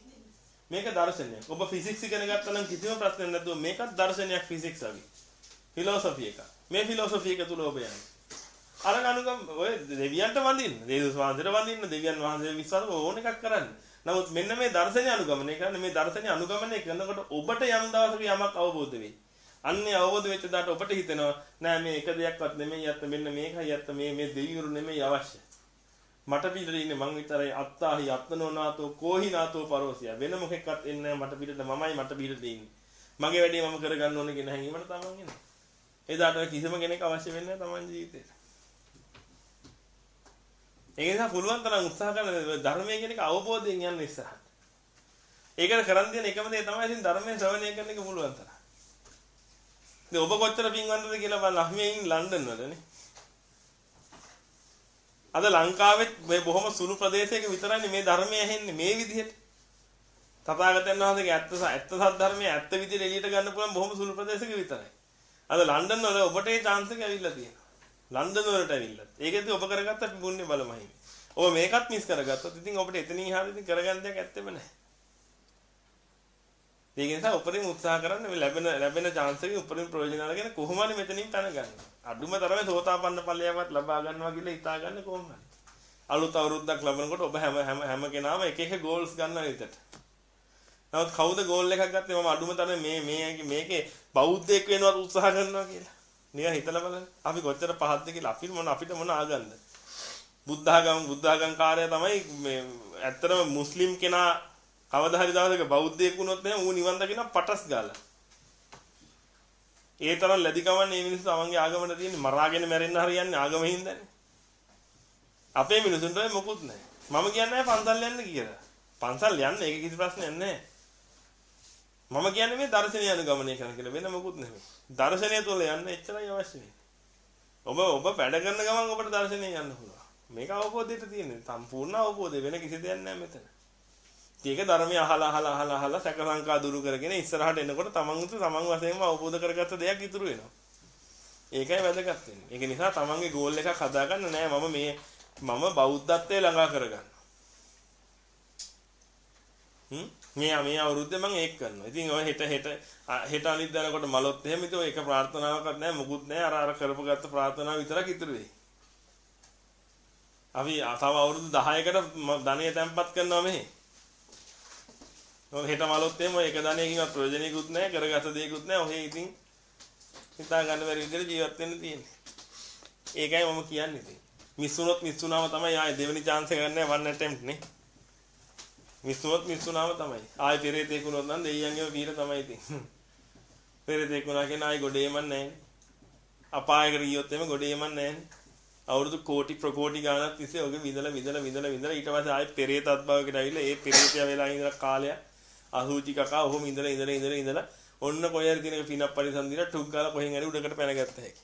මේක දර්ශනයක්. ඔබ ෆිසික්ස් ඉගෙන ගත්තා නම් කිසිම ප්‍රශ්නයක් නැතුව මේකත් දර්ශනයක් ෆිසික්ස් වගේ. ෆිලොසොෆි එක. මේ ෆිලොසොෆි එක තුල ඔබ යන්නේ. අර අනුගම ඔය දෙවියන්ට වඳින්න, දේවස් වහන්සේට වඳින්න, දෙවියන් වහන්සේ විශ්වාස ඕන එකක් කරන්න. නමුත් මෙන්න මේ දර්ශනය අනුගමනය කරන්න මේ දර්ශනය අනුගමනය කරනකොට ඔබට යම් දවසක යමක් අවබෝධ වෙයි. අන්නේ අවබෝධ වෙච්ච දාට ඔබට හිතෙනවා නෑ මේ එක දෙයක්වත් නෙමෙයි යත්ත මෙන්න මේකයි යත්ත මේ මේ දෙවිවරු නෙමෙයි අවශ්‍ය. මට පිටට ඉන්නේ මං විතරයි අත්තාහි අත්නෝනාතෝ කෝහිනාතෝ පරෝසිය. වෙන මොකෙක්වත් එන්නේ මට පිටට මමයි මට පිටට ඉන්නේ. මගේ වැඩේ මම කරගන්න ඕනේ කියන හැඟීමට තමන් එන්නේ. එදාට කිසිම කෙනෙක් අවශ්‍ය වෙන්නේ නැහැ තමන් ජීවිතේට. ඒ නිසා පුළුවන් තරම් උත්සාහ කරන ධර්මය කියන එක අවබෝධයෙන් යන්න ඉස්සරහට. ඒකට කරන් දෙන එකම දේ තමයි ඉතින් ධර්මයෙන් ශ්‍රවණය කරන එක පුළුවන් තරම්. ඉතින් ඔබ කොච්චර පින්වන්තද කියලා බලන්න අපි ඉන්නේ ලන්ඩන් වලනේ. අද ලංකාවෙත් මේ බොහොම සුළු ප්‍රදේශයක විතරයි මේ ධර්මය ඇහෙන්නේ මේ විදිහට. තථාගතයන් වහන්සේගේ ඇත්ත ඇත්ත සත්‍ය ධර්මයේ ඇත්ත විදිහට එළියට ගන්න පුළුවන් බොහොම සුළු ප්‍රදේශයක විතරයි. අද ලන්ඩන් වල ඔබට ඒ chance එක ඇවිල්ලා තියෙනවා. ලන්ඩන් වලට ඇවිල්ලා. ඒකෙදි ඔබ කරගත්ත පුණ්‍ය බලමයි. ඔබ මේකත් මිස් කරගත්තොත් ඉතින් ඔබට එතනින් එහාට ඉතින් කරගන්න දෙයක් ඇත්තෙම නැහැ. ඒක නිසා උපරිම උත්සාහ කරන්න මේ ලැබෙන ලැබෙන chance එකේ උපරිම ප්‍රයෝජන අරගෙන කොහොම හරි මෙතනින් පැන ගන්න. අඩුම තරමේ සෝතාපන්න ඵලයක්වත් ලබා ගන්නවා කියලා හිතා ගන්න කොහොම හරි. අලුත් අවුරුද්දක් ලබනකොට ඔබ හැම හැම හැම කෙනාම එක එක goals ගන්නවා විතර. නමුත් කවුද goal එකක් ගත්තේ මම අඩුම තරමේ මේ මේ මේකේ බෞද්ධයෙක් වෙනවත් උත්සාහ කරනවා කියලා. නිකන් හිතලා බලන්න. අපි කොච්චර පහත්ද කියලා අපිට මොන අපිට මොන ආගන්ද? බුද්ධාගම බුද්ධාගම් කාර්යය තමයි මේ ඇත්තටම මුස්ලිම් කෙනා කවදා හරි දවසක බෞද්ධයෙක් වුණොත් එහෙනම් ඌ නිවන් දකින්න පටස් ගාලා. ඒ තරම් ලැබිකමන්නේ මේ මිනිස්සු තමන්ගේ ආගමකට තියෙන්නේ මරාගෙන මැරෙන්න හරියන්නේ ආගම හින්දානේ. අපේ මිනිසුන්ට මොකුත් නැහැ. මම කියන්නේ පන්සල් යන්න කියලා. පන්සල් යන්න ඒක කිසි ප්‍රශ්නයක් නැහැ. මම කියන්නේ මේ දර්ශනය අනුගමනය කරන කියලා වෙන මොකුත් නෙමෙයි. දර්ශනය තුළ යන්න එච්චරයි අවශ්‍ය වෙන්නේ. ඔබ ඔබ වැඩ කරන ගමන් ඔබට දර්ශනය යන්න පුළුවන්. මේක අවබෝධයට තියෙන්නේ. සම්පූර්ණ අවබෝධය වෙන කිසි දෙයක් නැහැ මෙතන. ඒක ධර්මය අහලා අහලා අහලා අහලා සැක සංකා දුරු කරගෙන ඉස්සරහට එනකොට තමන් උතු තමන් වශයෙන්ම අවබෝධ කරගත්ත දෙයක් ඉතුරු වෙනවා. ඒකයි වැදගත් වෙන්නේ. ඒක නිසා තමන්ගේ ගෝල් එකක් හදාගන්න නෑ මම මේ මම බෞද්ධත්වයේ ළඟා කරගන්න. හ්ම් මේ මේ අවුරුද්දේ මම ඒක කරනවා. ඉතින් ඔය හෙට හෙට හෙට අනිත් දනකොට මලොත් එහෙම ඉතින් ඔය එක ප්‍රාර්ථනාවක්වත් නෑ මොකුත් නෑ අර අර කරපු ගත්ත ප්‍රාර්ථනාව විතරක් ඉතුරු වෙයි. අපි තව අවුරුදු 10කට ධනෙ තැම්පත් කරනවා මෙහි. හෙට මලොත් එහෙම එක ධනයකින්වත් ප්‍රයෝජනෙකුත් නැහැ කරගත දෙයක්කුත් නැහැ ඔහේ ඉතින් හිතා ගන්න බැරි විදිහට ජීවත් වෙන්න තියෙන්නේ. ඒකයි මම කියන්නේ ඉතින්. මිස් වුණොත් මිස් වුණාම තමයි ආයේ දෙවෙනි chance එක ගන්න one attempt නේ. මිස් වුණොත් මිස් වුණාම තමයි. ආයේ පෙරේතෙක් වුණොත් නම් දෙයියන්ගේම පීර තමයි ඉතින්. පෙරේතෙක් වුණා කියන ආයේ ගොඩේම නැහැ. අපායකට ගියොත් එimhe ගොඩේම නැහැ. අවුරුදු කෝටි ප්‍රකෝටි ගාණක් තිස්සේ ඔගේ විඳලා විඳලා විඳලා විඳලා ඊට පස්සේ ආයේ පෙරේතත් භවයකට ඇවිල්ලා ඒ පෙරේතයා වෙලා ඉඳලා කාලයක් අසූචි කකා ඔහොම ඉඳලා ඉඳලා ඉඳලා ඉඳලා ඔන්න කොයි හරි දිනක පිනක් පරිසම්දිලා ටුක් ගාලා කොහෙන් හරි උඩකට පැනගත්ත හැකි.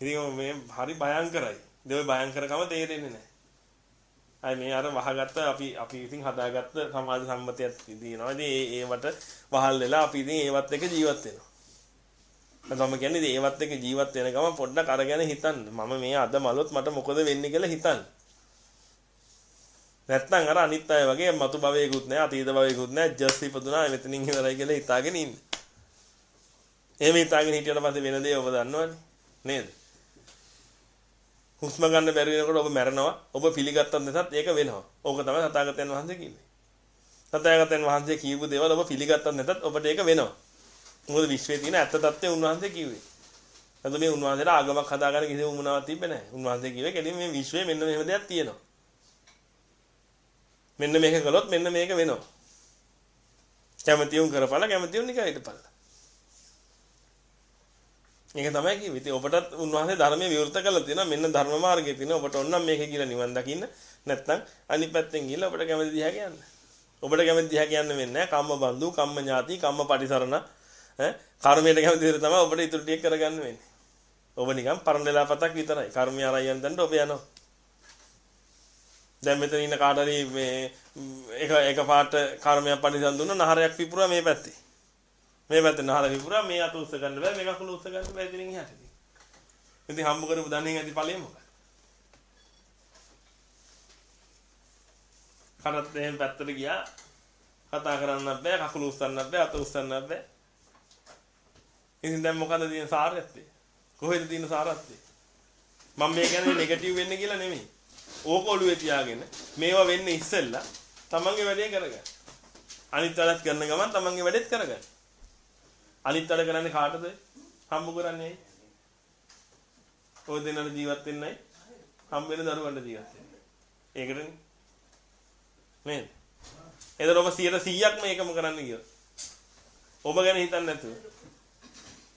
ඉතින් මේ හරි භයංකරයි. ඒ භයංකරකම තේරෙන්නේ නැහැ. අය මේ අර වහගත්ත අපි අපි ඉතින් හදාගත්ත සමාජ සම්මතයක් තියෙනවා. ඉතින් ඒ ඒවට වහල් වෙලා අපි ඉතින් ඒවත් එක්ක ජීවත් වෙනවා. මම කියන්නේ ඒවත් එක්ක ජීවත් වෙන ගම පොඩ්ඩක් අරගෙන හිතන්න. මම මේ අද මලොත් මට මොකද වෙන්නේ කියලා හිතන්න. නැත්නම් අර අනිත් අය වගේ මතු භවයකුත් නැහැ අතීත භවයකුත් නැහැ ජස්ට් ඉපදුනා මෙතනින් ඉවරයි කියලා හිතාගෙන ඉන්න. එහෙම හිතාගෙන හිටියට පස්සේ වෙන දේ ඔබ දන්නවනේ නේද? හුස්ම ගන්න බැරි වෙනකොට ඔබ මැරෙනවා. ඔබ පිළිගත්තත් නැත්නම් ඒක වෙනවා. ඕක තමයි තථාගතයන් වහන්සේ කිව්වේ. තථාගතයන් වහන්සේ කියපු දේවල් ඔබ පිළිගත්තත් නැත්නම් ඔබට ඒක වෙනවා. මොකද විශ්වයේ තියෙන ඇත්ත తත්ත්වය උන්වහන්සේ කිව්වේ. එතකොට මේ උන්වහන්සේට ආගමක් හදාගන්න කිසිම උමනාවක් තිබ්බේ නැහැ. උන්වහන්සේ කිව්වේ කෙලින් මේ විශ්වයේ මෙන්න මෙහෙම දෙයක් තියෙනවා. මෙන්න මේක කළොත් මෙන්න මේක වෙනවා. කැමැති උන් කරපළ කැමැති උන් නිකන් හිටපළ. ඒක තමයි කිව්වේ. ඉතින් ඔබටත් උන්වහන්සේ ධර්මයේ විවෘත කළා තියෙනවා. මෙන්න ධර්ම මාර්ගයේ තියෙනවා. ඔබට ඕනම් මේක කියලා නිවන් දකින්න. නැත්නම් අනිත් පැත්තෙන් ගිහලා ඔබට කැමති දිහා කියන්න. ඔබට කැමති දිහා කියන්න වෙන්නේ නැහැ. කම්ම බන්දු, කම්ම ඥාති, කම්ම පටිසරණ ඈ කර්මයට කැමති විදිහට තමයි ඔබට ඉතුරු ටික කරගන්න වෙන්නේ. ඔබ නිකන් පරණ වෙලාපතක් විතරයි. කර්මය අරයන් දන්න ඔබ යනවා. දැන් මෙතන ඉන්න කාට හරි මේ එක එක පාට කර්මයක් පරිසම් දුන්න නහරයක් පිපුරා මේ පැත්තේ. මේ පැත්තේ නහර පිපුරා මේ අත උස්ස ගන්න බෑ මේ කකුල උස්ස ගන්න බෑ ඉතින් එහාට. ඉතින් හම්බ කරපු දන්නේ ඇති ඵලෙ මොකක්ද? කනත් එහෙන් පැත්තට ගියා. කතා කරන්නත් බෑ කකුල උස්සන්නත් බෑ අත උස්සන්නත් බෑ. ඉතින් දැන් මොකද තියෙන සාරයත්තේ? කොහෙද තියෙන සාරයත්තේ? මම මේ කියන්නේ නෙගටිව් වෙන්න කියලා නෙමෙයි. ඕක ඔළුවේ තියාගෙන මේවා වෙන්නේ ඉස්සෙල්ලා තමන්ගේ වැඩේ කරගන්න. අනිත් වැඩත් කරන ගමන් තමන්ගේ වැඩෙත් කරගන්න. අනිත් වැඩ කරන්නේ කාටද? හම්බ කරන්නේ. ඔය දෙන්නට ජීවත් වෙන්නයි හම්බ වෙන දරුවන්ට ජීවත් වෙන්න. ඒකටනේ. නේද? එතකොට ඔබ 100%ක්ම ඒකම කරන්න කියලා. ඔබ ගැන හිතන්නේ නැතුව.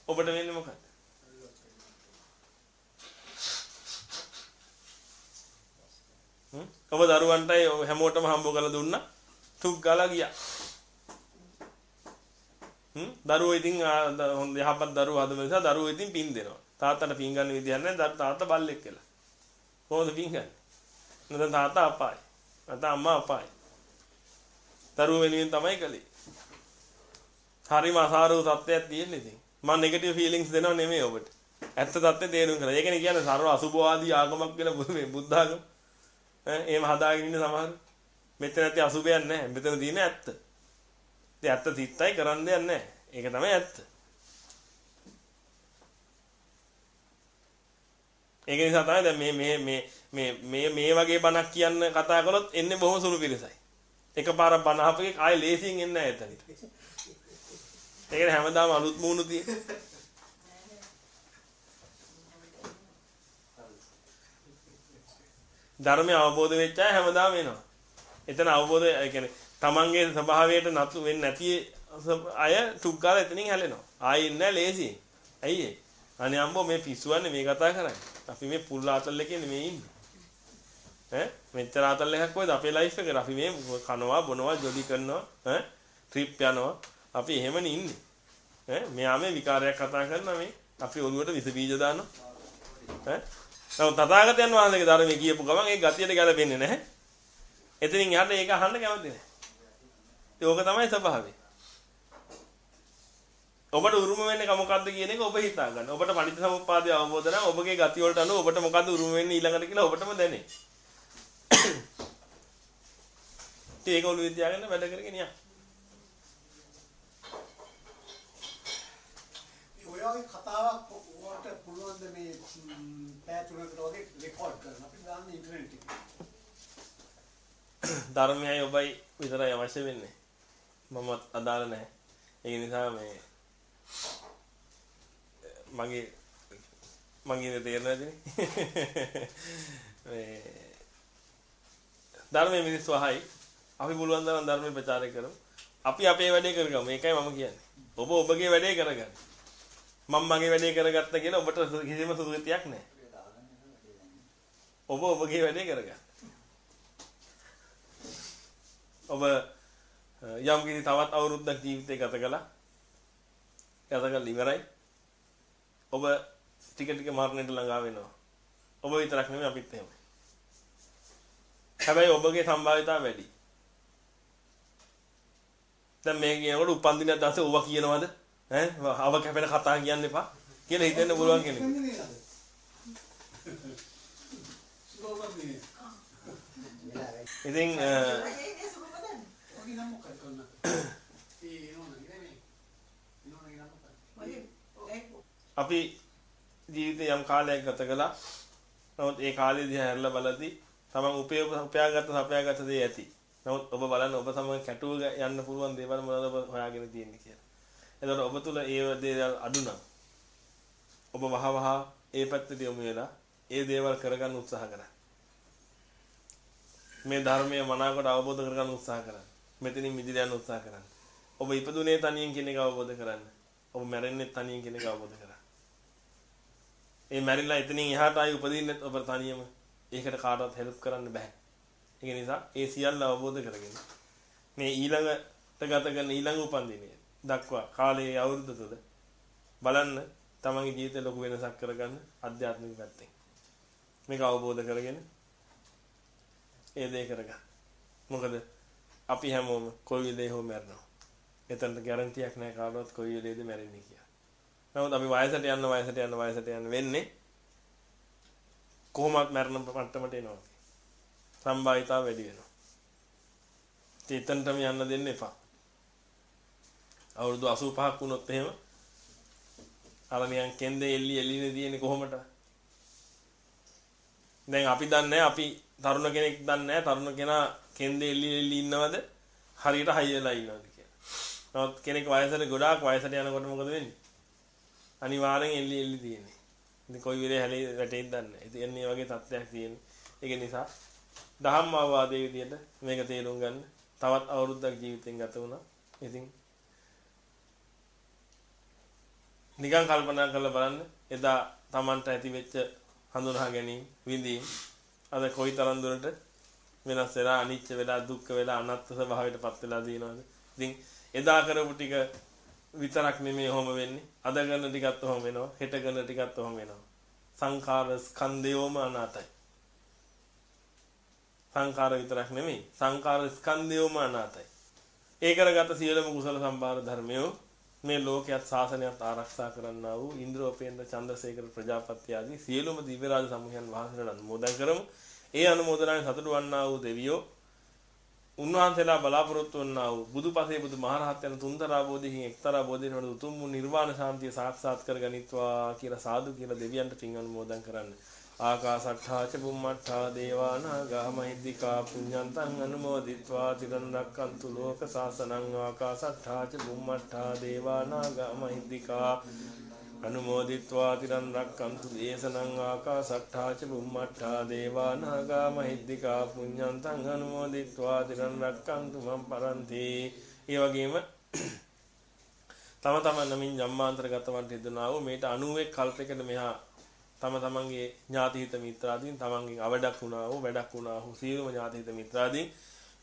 ඔබට වෙන්නේ මොකක්ද? ඔබ දරුවන්ටයි හැමෝටම හම්බ කරලා දුන්නා. තුක් ගාලා ගියා. හ්ම් දරුවෝ ඉතින් හොඳ යහපත් දරුවෝ හදම නිසා දරුවෝ ඉතින් පින් දෙනවා. තාත්තට පින් ගන්න විදියක් නැහැ. තාත්තා බල්ලෙක් කියලා. කොහොමද පින් ගන්නේ? නැත්නම් තාත්තා අපායි. නැත්නම් අම්මා අපායි. දරුවෝ වෙනුවෙන් තමයි කළේ. හරිම අසාරව තත්ත්වයක් තියෙන්නේ ඉතින්. මම නෙගටිව් ෆීලිංගස් දෙනව නෙමෙයි ඔබට. ඇත්ත තත්ත්වය තේරුම් ගන්න. ඒකනේ කියන්නේ සර්ව අසුභවාදී ආගමක් කියලා මේ බුද්ධ ආගම. ඈ එහෙම හදාගෙන ඉන්න සමහර. මෙතන ඇති අසුභයක් නැහැ. මෙතන තියෙන ඇත්ත. ඉතින් ඇත්ත තිත්තයි කරන්න දෙයක් නැහැ. ඒක තමයි ඇත්ත. ඒක නිසා තමයි දැන් මේ මේ මේ මේ මේ මේ වගේ බණක් කියන්න කතා කරොත් එන්නේ බොහොම සුළු පිරිසයි. එකපාරක් බණ අහපෙක ආයේ ලේසියෙන් එන්නේ නැහැ එතනට. ඒකනේ හැමදාම අලුත් මූණු තියෙන. ධර්මය අවබෝධ වෙච්ච අය හැමදාම එනවා. එතන අවබෝධය ඒ කියන්නේ තමන්ගේ ස්වභාවයට නතු වෙන්නේ නැති අය තුක් ගාලා එතනින් හැලෙනවා. ආයෙ ඉන්නේ ලේසියෙන්. ඇයි ඒ? අනේ අම්බෝ මේ පිස්සුවන්නේ මේ කතා කරන්නේ. අපි මේ පුල් ආතල් එකේ නෙමෙයි ඉන්නේ. ඈ මෙච්චර ආතල් එකක් කොයිද අපේ ලයිෆ් එකේ අපි මේ කනවා බොනවා ජොලි කරනවා ඈ ට්‍රිප් යනවා අපි එහෙමනේ ඉන්නේ. ඈ මෙයා මේ විකාරයක් කතා කරනවා මේ අපි ඔළුවට විස බීජ දානවා. ඈ නමුත් තථාගතයන් වහන්සේගේ ධර්මයේ කියපු ගමන් ඒ ගතියට ගැලපෙන්නේ නැහැ. එතනින් යන්න ඒක අහන්න කැමති නැහැ. ඒක තමයි ස්වභාවය. ඔබට උරුම වෙන්නේ මොකක්ද කියන එක ඔබ හිතා ගන්න. ඔබට පටිච්චසමුප්පාදය අවබෝධ නම් ඔබගේ ගති වලට අනුව ඔබට මොකද්ද උරුම වෙන්නේ ඊළඟට කියලා ඔබටම දැනේ. ඒක ඔළුවේ තියාගෙන වැඩ කරගෙන යන්න. ඔය කතාවක් ඔයාලට පුළුවන් ද මේ පැය තුනකට වගේ රෙකෝඩ් කරන්න අපි දාන්න ඉන්ටර්නෙට් එකේ. ධර්මයයි ඔබයි විතරයි අවශ්‍ය වෙන්නේ. මම අදාළ නැහැ. ඒ නිසා මේ මගේ මගේ තේරෙන්නේ මේ ධර්මයේ මිනිස්සු අහයි අපි පුළුවන් තරම් ධර්මයේ ප්‍රචාරය කරමු. අපි අපේ වැඩේ කරගමු. මේකයි මම කියන්නේ. ඔබ ඔබගේ වැඩේ කරගන්න. මම මගේ වැඩේ කරගත්ත කියලා ඔබට කිසිම සුදුතියක් නැහැ. ඔබ ඔබගේ වැඩේ කරගන්න. ඔබ යම් කිසි තවත් අවුරුද්දක් ජීවිතේ ගත කළා. ගත කරලා ඉවරයි. ඔබ ටික ටික මරණයට ළඟා වෙනවා. ඔබ විතරක් නෙමෙයි අපිත් එහෙමයි. හැබැයි ඔබගේ සම්භාවිතාව වැඩි. දැන් මේ කියනකොට උපන් දිනක් දැස්සේ ඕවා කියනවද? ඈ අව කැපෙන කතා කියන්න එපා කියලා හිතෙන්න පුළුවන් කෙනෙක්. ඉතින් අපි ජීවිතේ යම් කාලයක් ගත කළා. නමුත් ඒ කාලේ දිහා හැරලා බලද්දී තමන් උපය උපයාගත්ත සපයාගත්ත දේ ඇති. නමුත් ඔබ බලන්න ඔබ සමග කැටුව යන්න පුළුවන් දේවල් මොනවද ඔබ හොයාගෙන තියෙන්නේ කියලා. එතකොට ඔබ තුල ඒ දේවල් අඩු නම් ඔබ වහ වහ ඒ පැත්තට යොමු වෙලා ඒ දේවල් කරගන්න උත්සාහ කරන්න. මේ ධර්මය මනාවකට අවබෝධ කරගන්න උත්සාහ කරන්න. මෙතනින් මිදිර යන්න උත්සාහ කරන්න. ඔබ ඉපදුනේ තනියෙන් කියන එක අවබෝධ කරන්න. ඔබ මැරෙන්නේ තනියෙන් කියන එක අවබෝධ කරගන්න. ඒ මැරිලා එතනින් එහාට ආයි උපදින්නෙත් ඔබ තනියම. ඒකට කාටවත් හෙල්ප් කරන්න බෑ. ඒක නිසා ඒ සියල්ල අවබෝධ කරගෙන මේ ඊළඟට ගත කරන ඊළඟ උපන්දිනය දක්වා කාලයේ අවුරුද්ද තුළ බලන්න තමන්ගේ ජීවිතේ ලොකු වෙනසක් කරගන්න අධ්‍යාත්මික පැත්තෙන්. මේක අවබෝධ කරගෙන ඒ දේ කරගන්න. මොකද අපි හැමෝම කොයි වෙලේ හෝ මැරෙනවා. එතනට ගැරන්ටියක් නැහැ කාටවත් කොයි වෙලේද මැරෙන්නේ කියලා. නමුත් අපි වයසට යන වයසට යන වයසට යන වෙන්නේ කොහොමත් මැරෙන මට්ටමට එනවා. සම්භාවිතාව වැඩි වෙනවා. එතනටම යන්න දෙන්න එපා. අවුරුදු 85ක් වුණොත් එහෙම අර නිකන් කෙන්දේ එල්ලි එල්ලිනේ තියෙන්නේ කොහොමද? දැන් අපි දන්නේ අපි තරුණ කෙනෙක් දන්නේ තරුණ කෙනා කෙන්දේ එල්ලි එල්ලි ඉන්නවද හරියට හයි වෙලා ඉන්නවද කියලා. නමුත් කෙනෙක් වයසට ගොඩාක් වයසට යනකොට මොකද වෙන්නේ? අනිවාර්යෙන් එල්ලි එල්ලි තියෙන්නේ. ඉතින් කොයි වෙලේ හැලේ වැටෙයිද දන්නේ නැහැ. ඉතින් මේ වගේ තත්ත්වයක් තියෙන්නේ. ඒක නිසා දහම් අවවාදයේ විදිහට මේක තේරුම් ගන්න. තවත් අවුරුද්දක් ජීවිතෙන් ගත වුණා. ඉතින් නිකන් කල්පනා කරලා බලන්න එදා Tamanට ඇති වෙච්ච හඳුනා ගැනීම විඳීම් අද කොයිතරම් දුරට වෙනස් වෙලා අනිච්ච වෙලා දුක්ඛ වෙලා අනත්ත් ස්වභාවයට පත් වෙලා දිනවද ඉතින් එදා කරපු ටික විතරක් නෙමෙයි ඔහොම වෙන්නේ. අද කරන ටිකත් ඔහොම වෙනවා. හෙට කරන ටිකත් ඔහොම වෙනවා. සංඛාර ස්කන්ධයෝම අනාතයි. සංඛාර විතරක් නෙමෙයි. සංඛාර ස්කන්ධයෝම අනාතයි. ඒ කරගත සියලුම කුසල සම්භාර ධර්මයෝ මේ ලෝකයක් ශාසනයත් ආරක්ෂා කරන්නා වූ ඉන්ද්‍රෝපේන්ද්‍ර චන්ද්‍රසේකර ප්‍රජාපති ආදී සියලුම දිව්‍ය රාජ සමූහයන් වහන්සේලාට අනුමෝදන් කරමු. ඒ අනුමෝදනාවෙන් සතුටු වන්නා වූ දෙවියෝ උන්වහන්සේලා බලාපොරොත්තු වන්නා වූ බුදුපසේ බුදු මහරහත් යන තුන්තරා බෝධිහින් එක්තරා බෝධියෙන් වඩ උතුම් වූ නිර්වාණ සාන්තිය සාක්ෂාත් කරගනිත්වා කියලා සාදු කියලා දෙවියන්ට පින් අනුමෝදන් කරන්නේ. ආකාසට්ඨා ච බුම්මට්ඨා දේවා නාග මහිද්దికා පුඤ්ඤන්තං අනුමෝදිත්වා තිරන් රැක්කන්තු ලෝක සාසනං ආකාසට්ඨා ච බුම්මට්ඨා දේවා නාග මහිද්దికා අනුමෝදිත්වා තිරන් රක්කන්තු දේශනං ආකාසට්ඨා ච බුම්මට්ඨා දේවා නාග මහිද්దికා පුඤ්ඤන්තං අනුමෝදිත්වා තිරන් රක්කන්තු මම් පරන්ති. ඒ වගේම තම තමන් නමින් ජම්මාන්තරගතවන්ට හිතනවා වූ මේට 91 කල්පයකට මෙහා තම තමන්ගේ ඥාතිහිත මිත්‍රාදීන් තමන්ගෙන් අවඩක් වුණා වූ වැඩක් වුණා වූ සියලුම ඥාතිහිත මිත්‍රාදීන්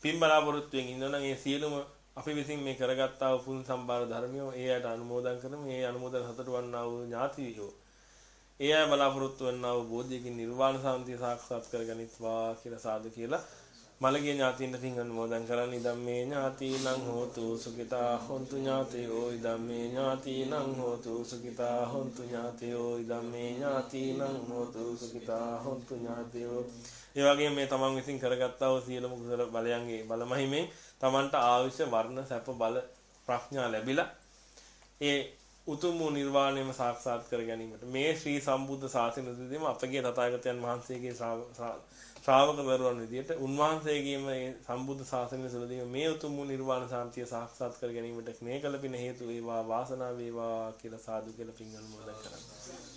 පින් බලාපොරොත්තුෙන් ඉන්නවනම් ඒ සියලුම අපි විසින් මේ කරගත්තා වූ පුන් සම්බාර ධර්මියෝ ඒ අයට අනුමෝදන් කරමු. ඒ අනුමෝදන් සතුට වන්නා වූ ඥාතියෝ. ඒ අය බලාපොරොත්තු වන්නා වූ බෝධියකින් නිර්වාණ සාන්තිය සාක්ෂාත් කරගනිත්වා කියලා සාදු කියලා මළගිය ඥාතීන්ට පින් අනුමෝදන් කරන්න. ඉදම්මේ ඥාතීනං හෝතු සුඛිතා හොන්තු ඥාතයෝ. ඉදම්මේ ඥාතීනං හෝතු සුඛිතා හොන්තු ඥාතයෝ. ඉදම්මේ ඥාතීනං හෝතු සුඛිතා හොන්තු ඥාතයෝ. ඒ වගේම මේ තමන් විසින් කරගත්තා වූ සියලුම කුසල බලයන්ගේ බලමහිමෙන් තමන්ට ආයුෂ වර්ණ සැප බල ප්‍රඥා ලැබිලා ඒ උතුම් වූ නිර්වාණයම සාක්ෂාත් කර ගැනීමට. මේ ශ්‍රී සම්බුද්ධ ශාසනයේදීම අපගේ තථාගතයන් වහන්සේගේ ශ්‍රාවක දරුවන් විදියට උන්වහන්සේගේම මේ සම්බුද්ධ ශාසනය තුළදී මේ උතුම් වූ නිර්වාණ සාන්තිය සාක්ෂාත් කර ගැනීමට මේ කල පින හේතු වේවා වාසනාව වේවා කියලා සාදු කියලා පින් අනුමෝදන් කරනවා.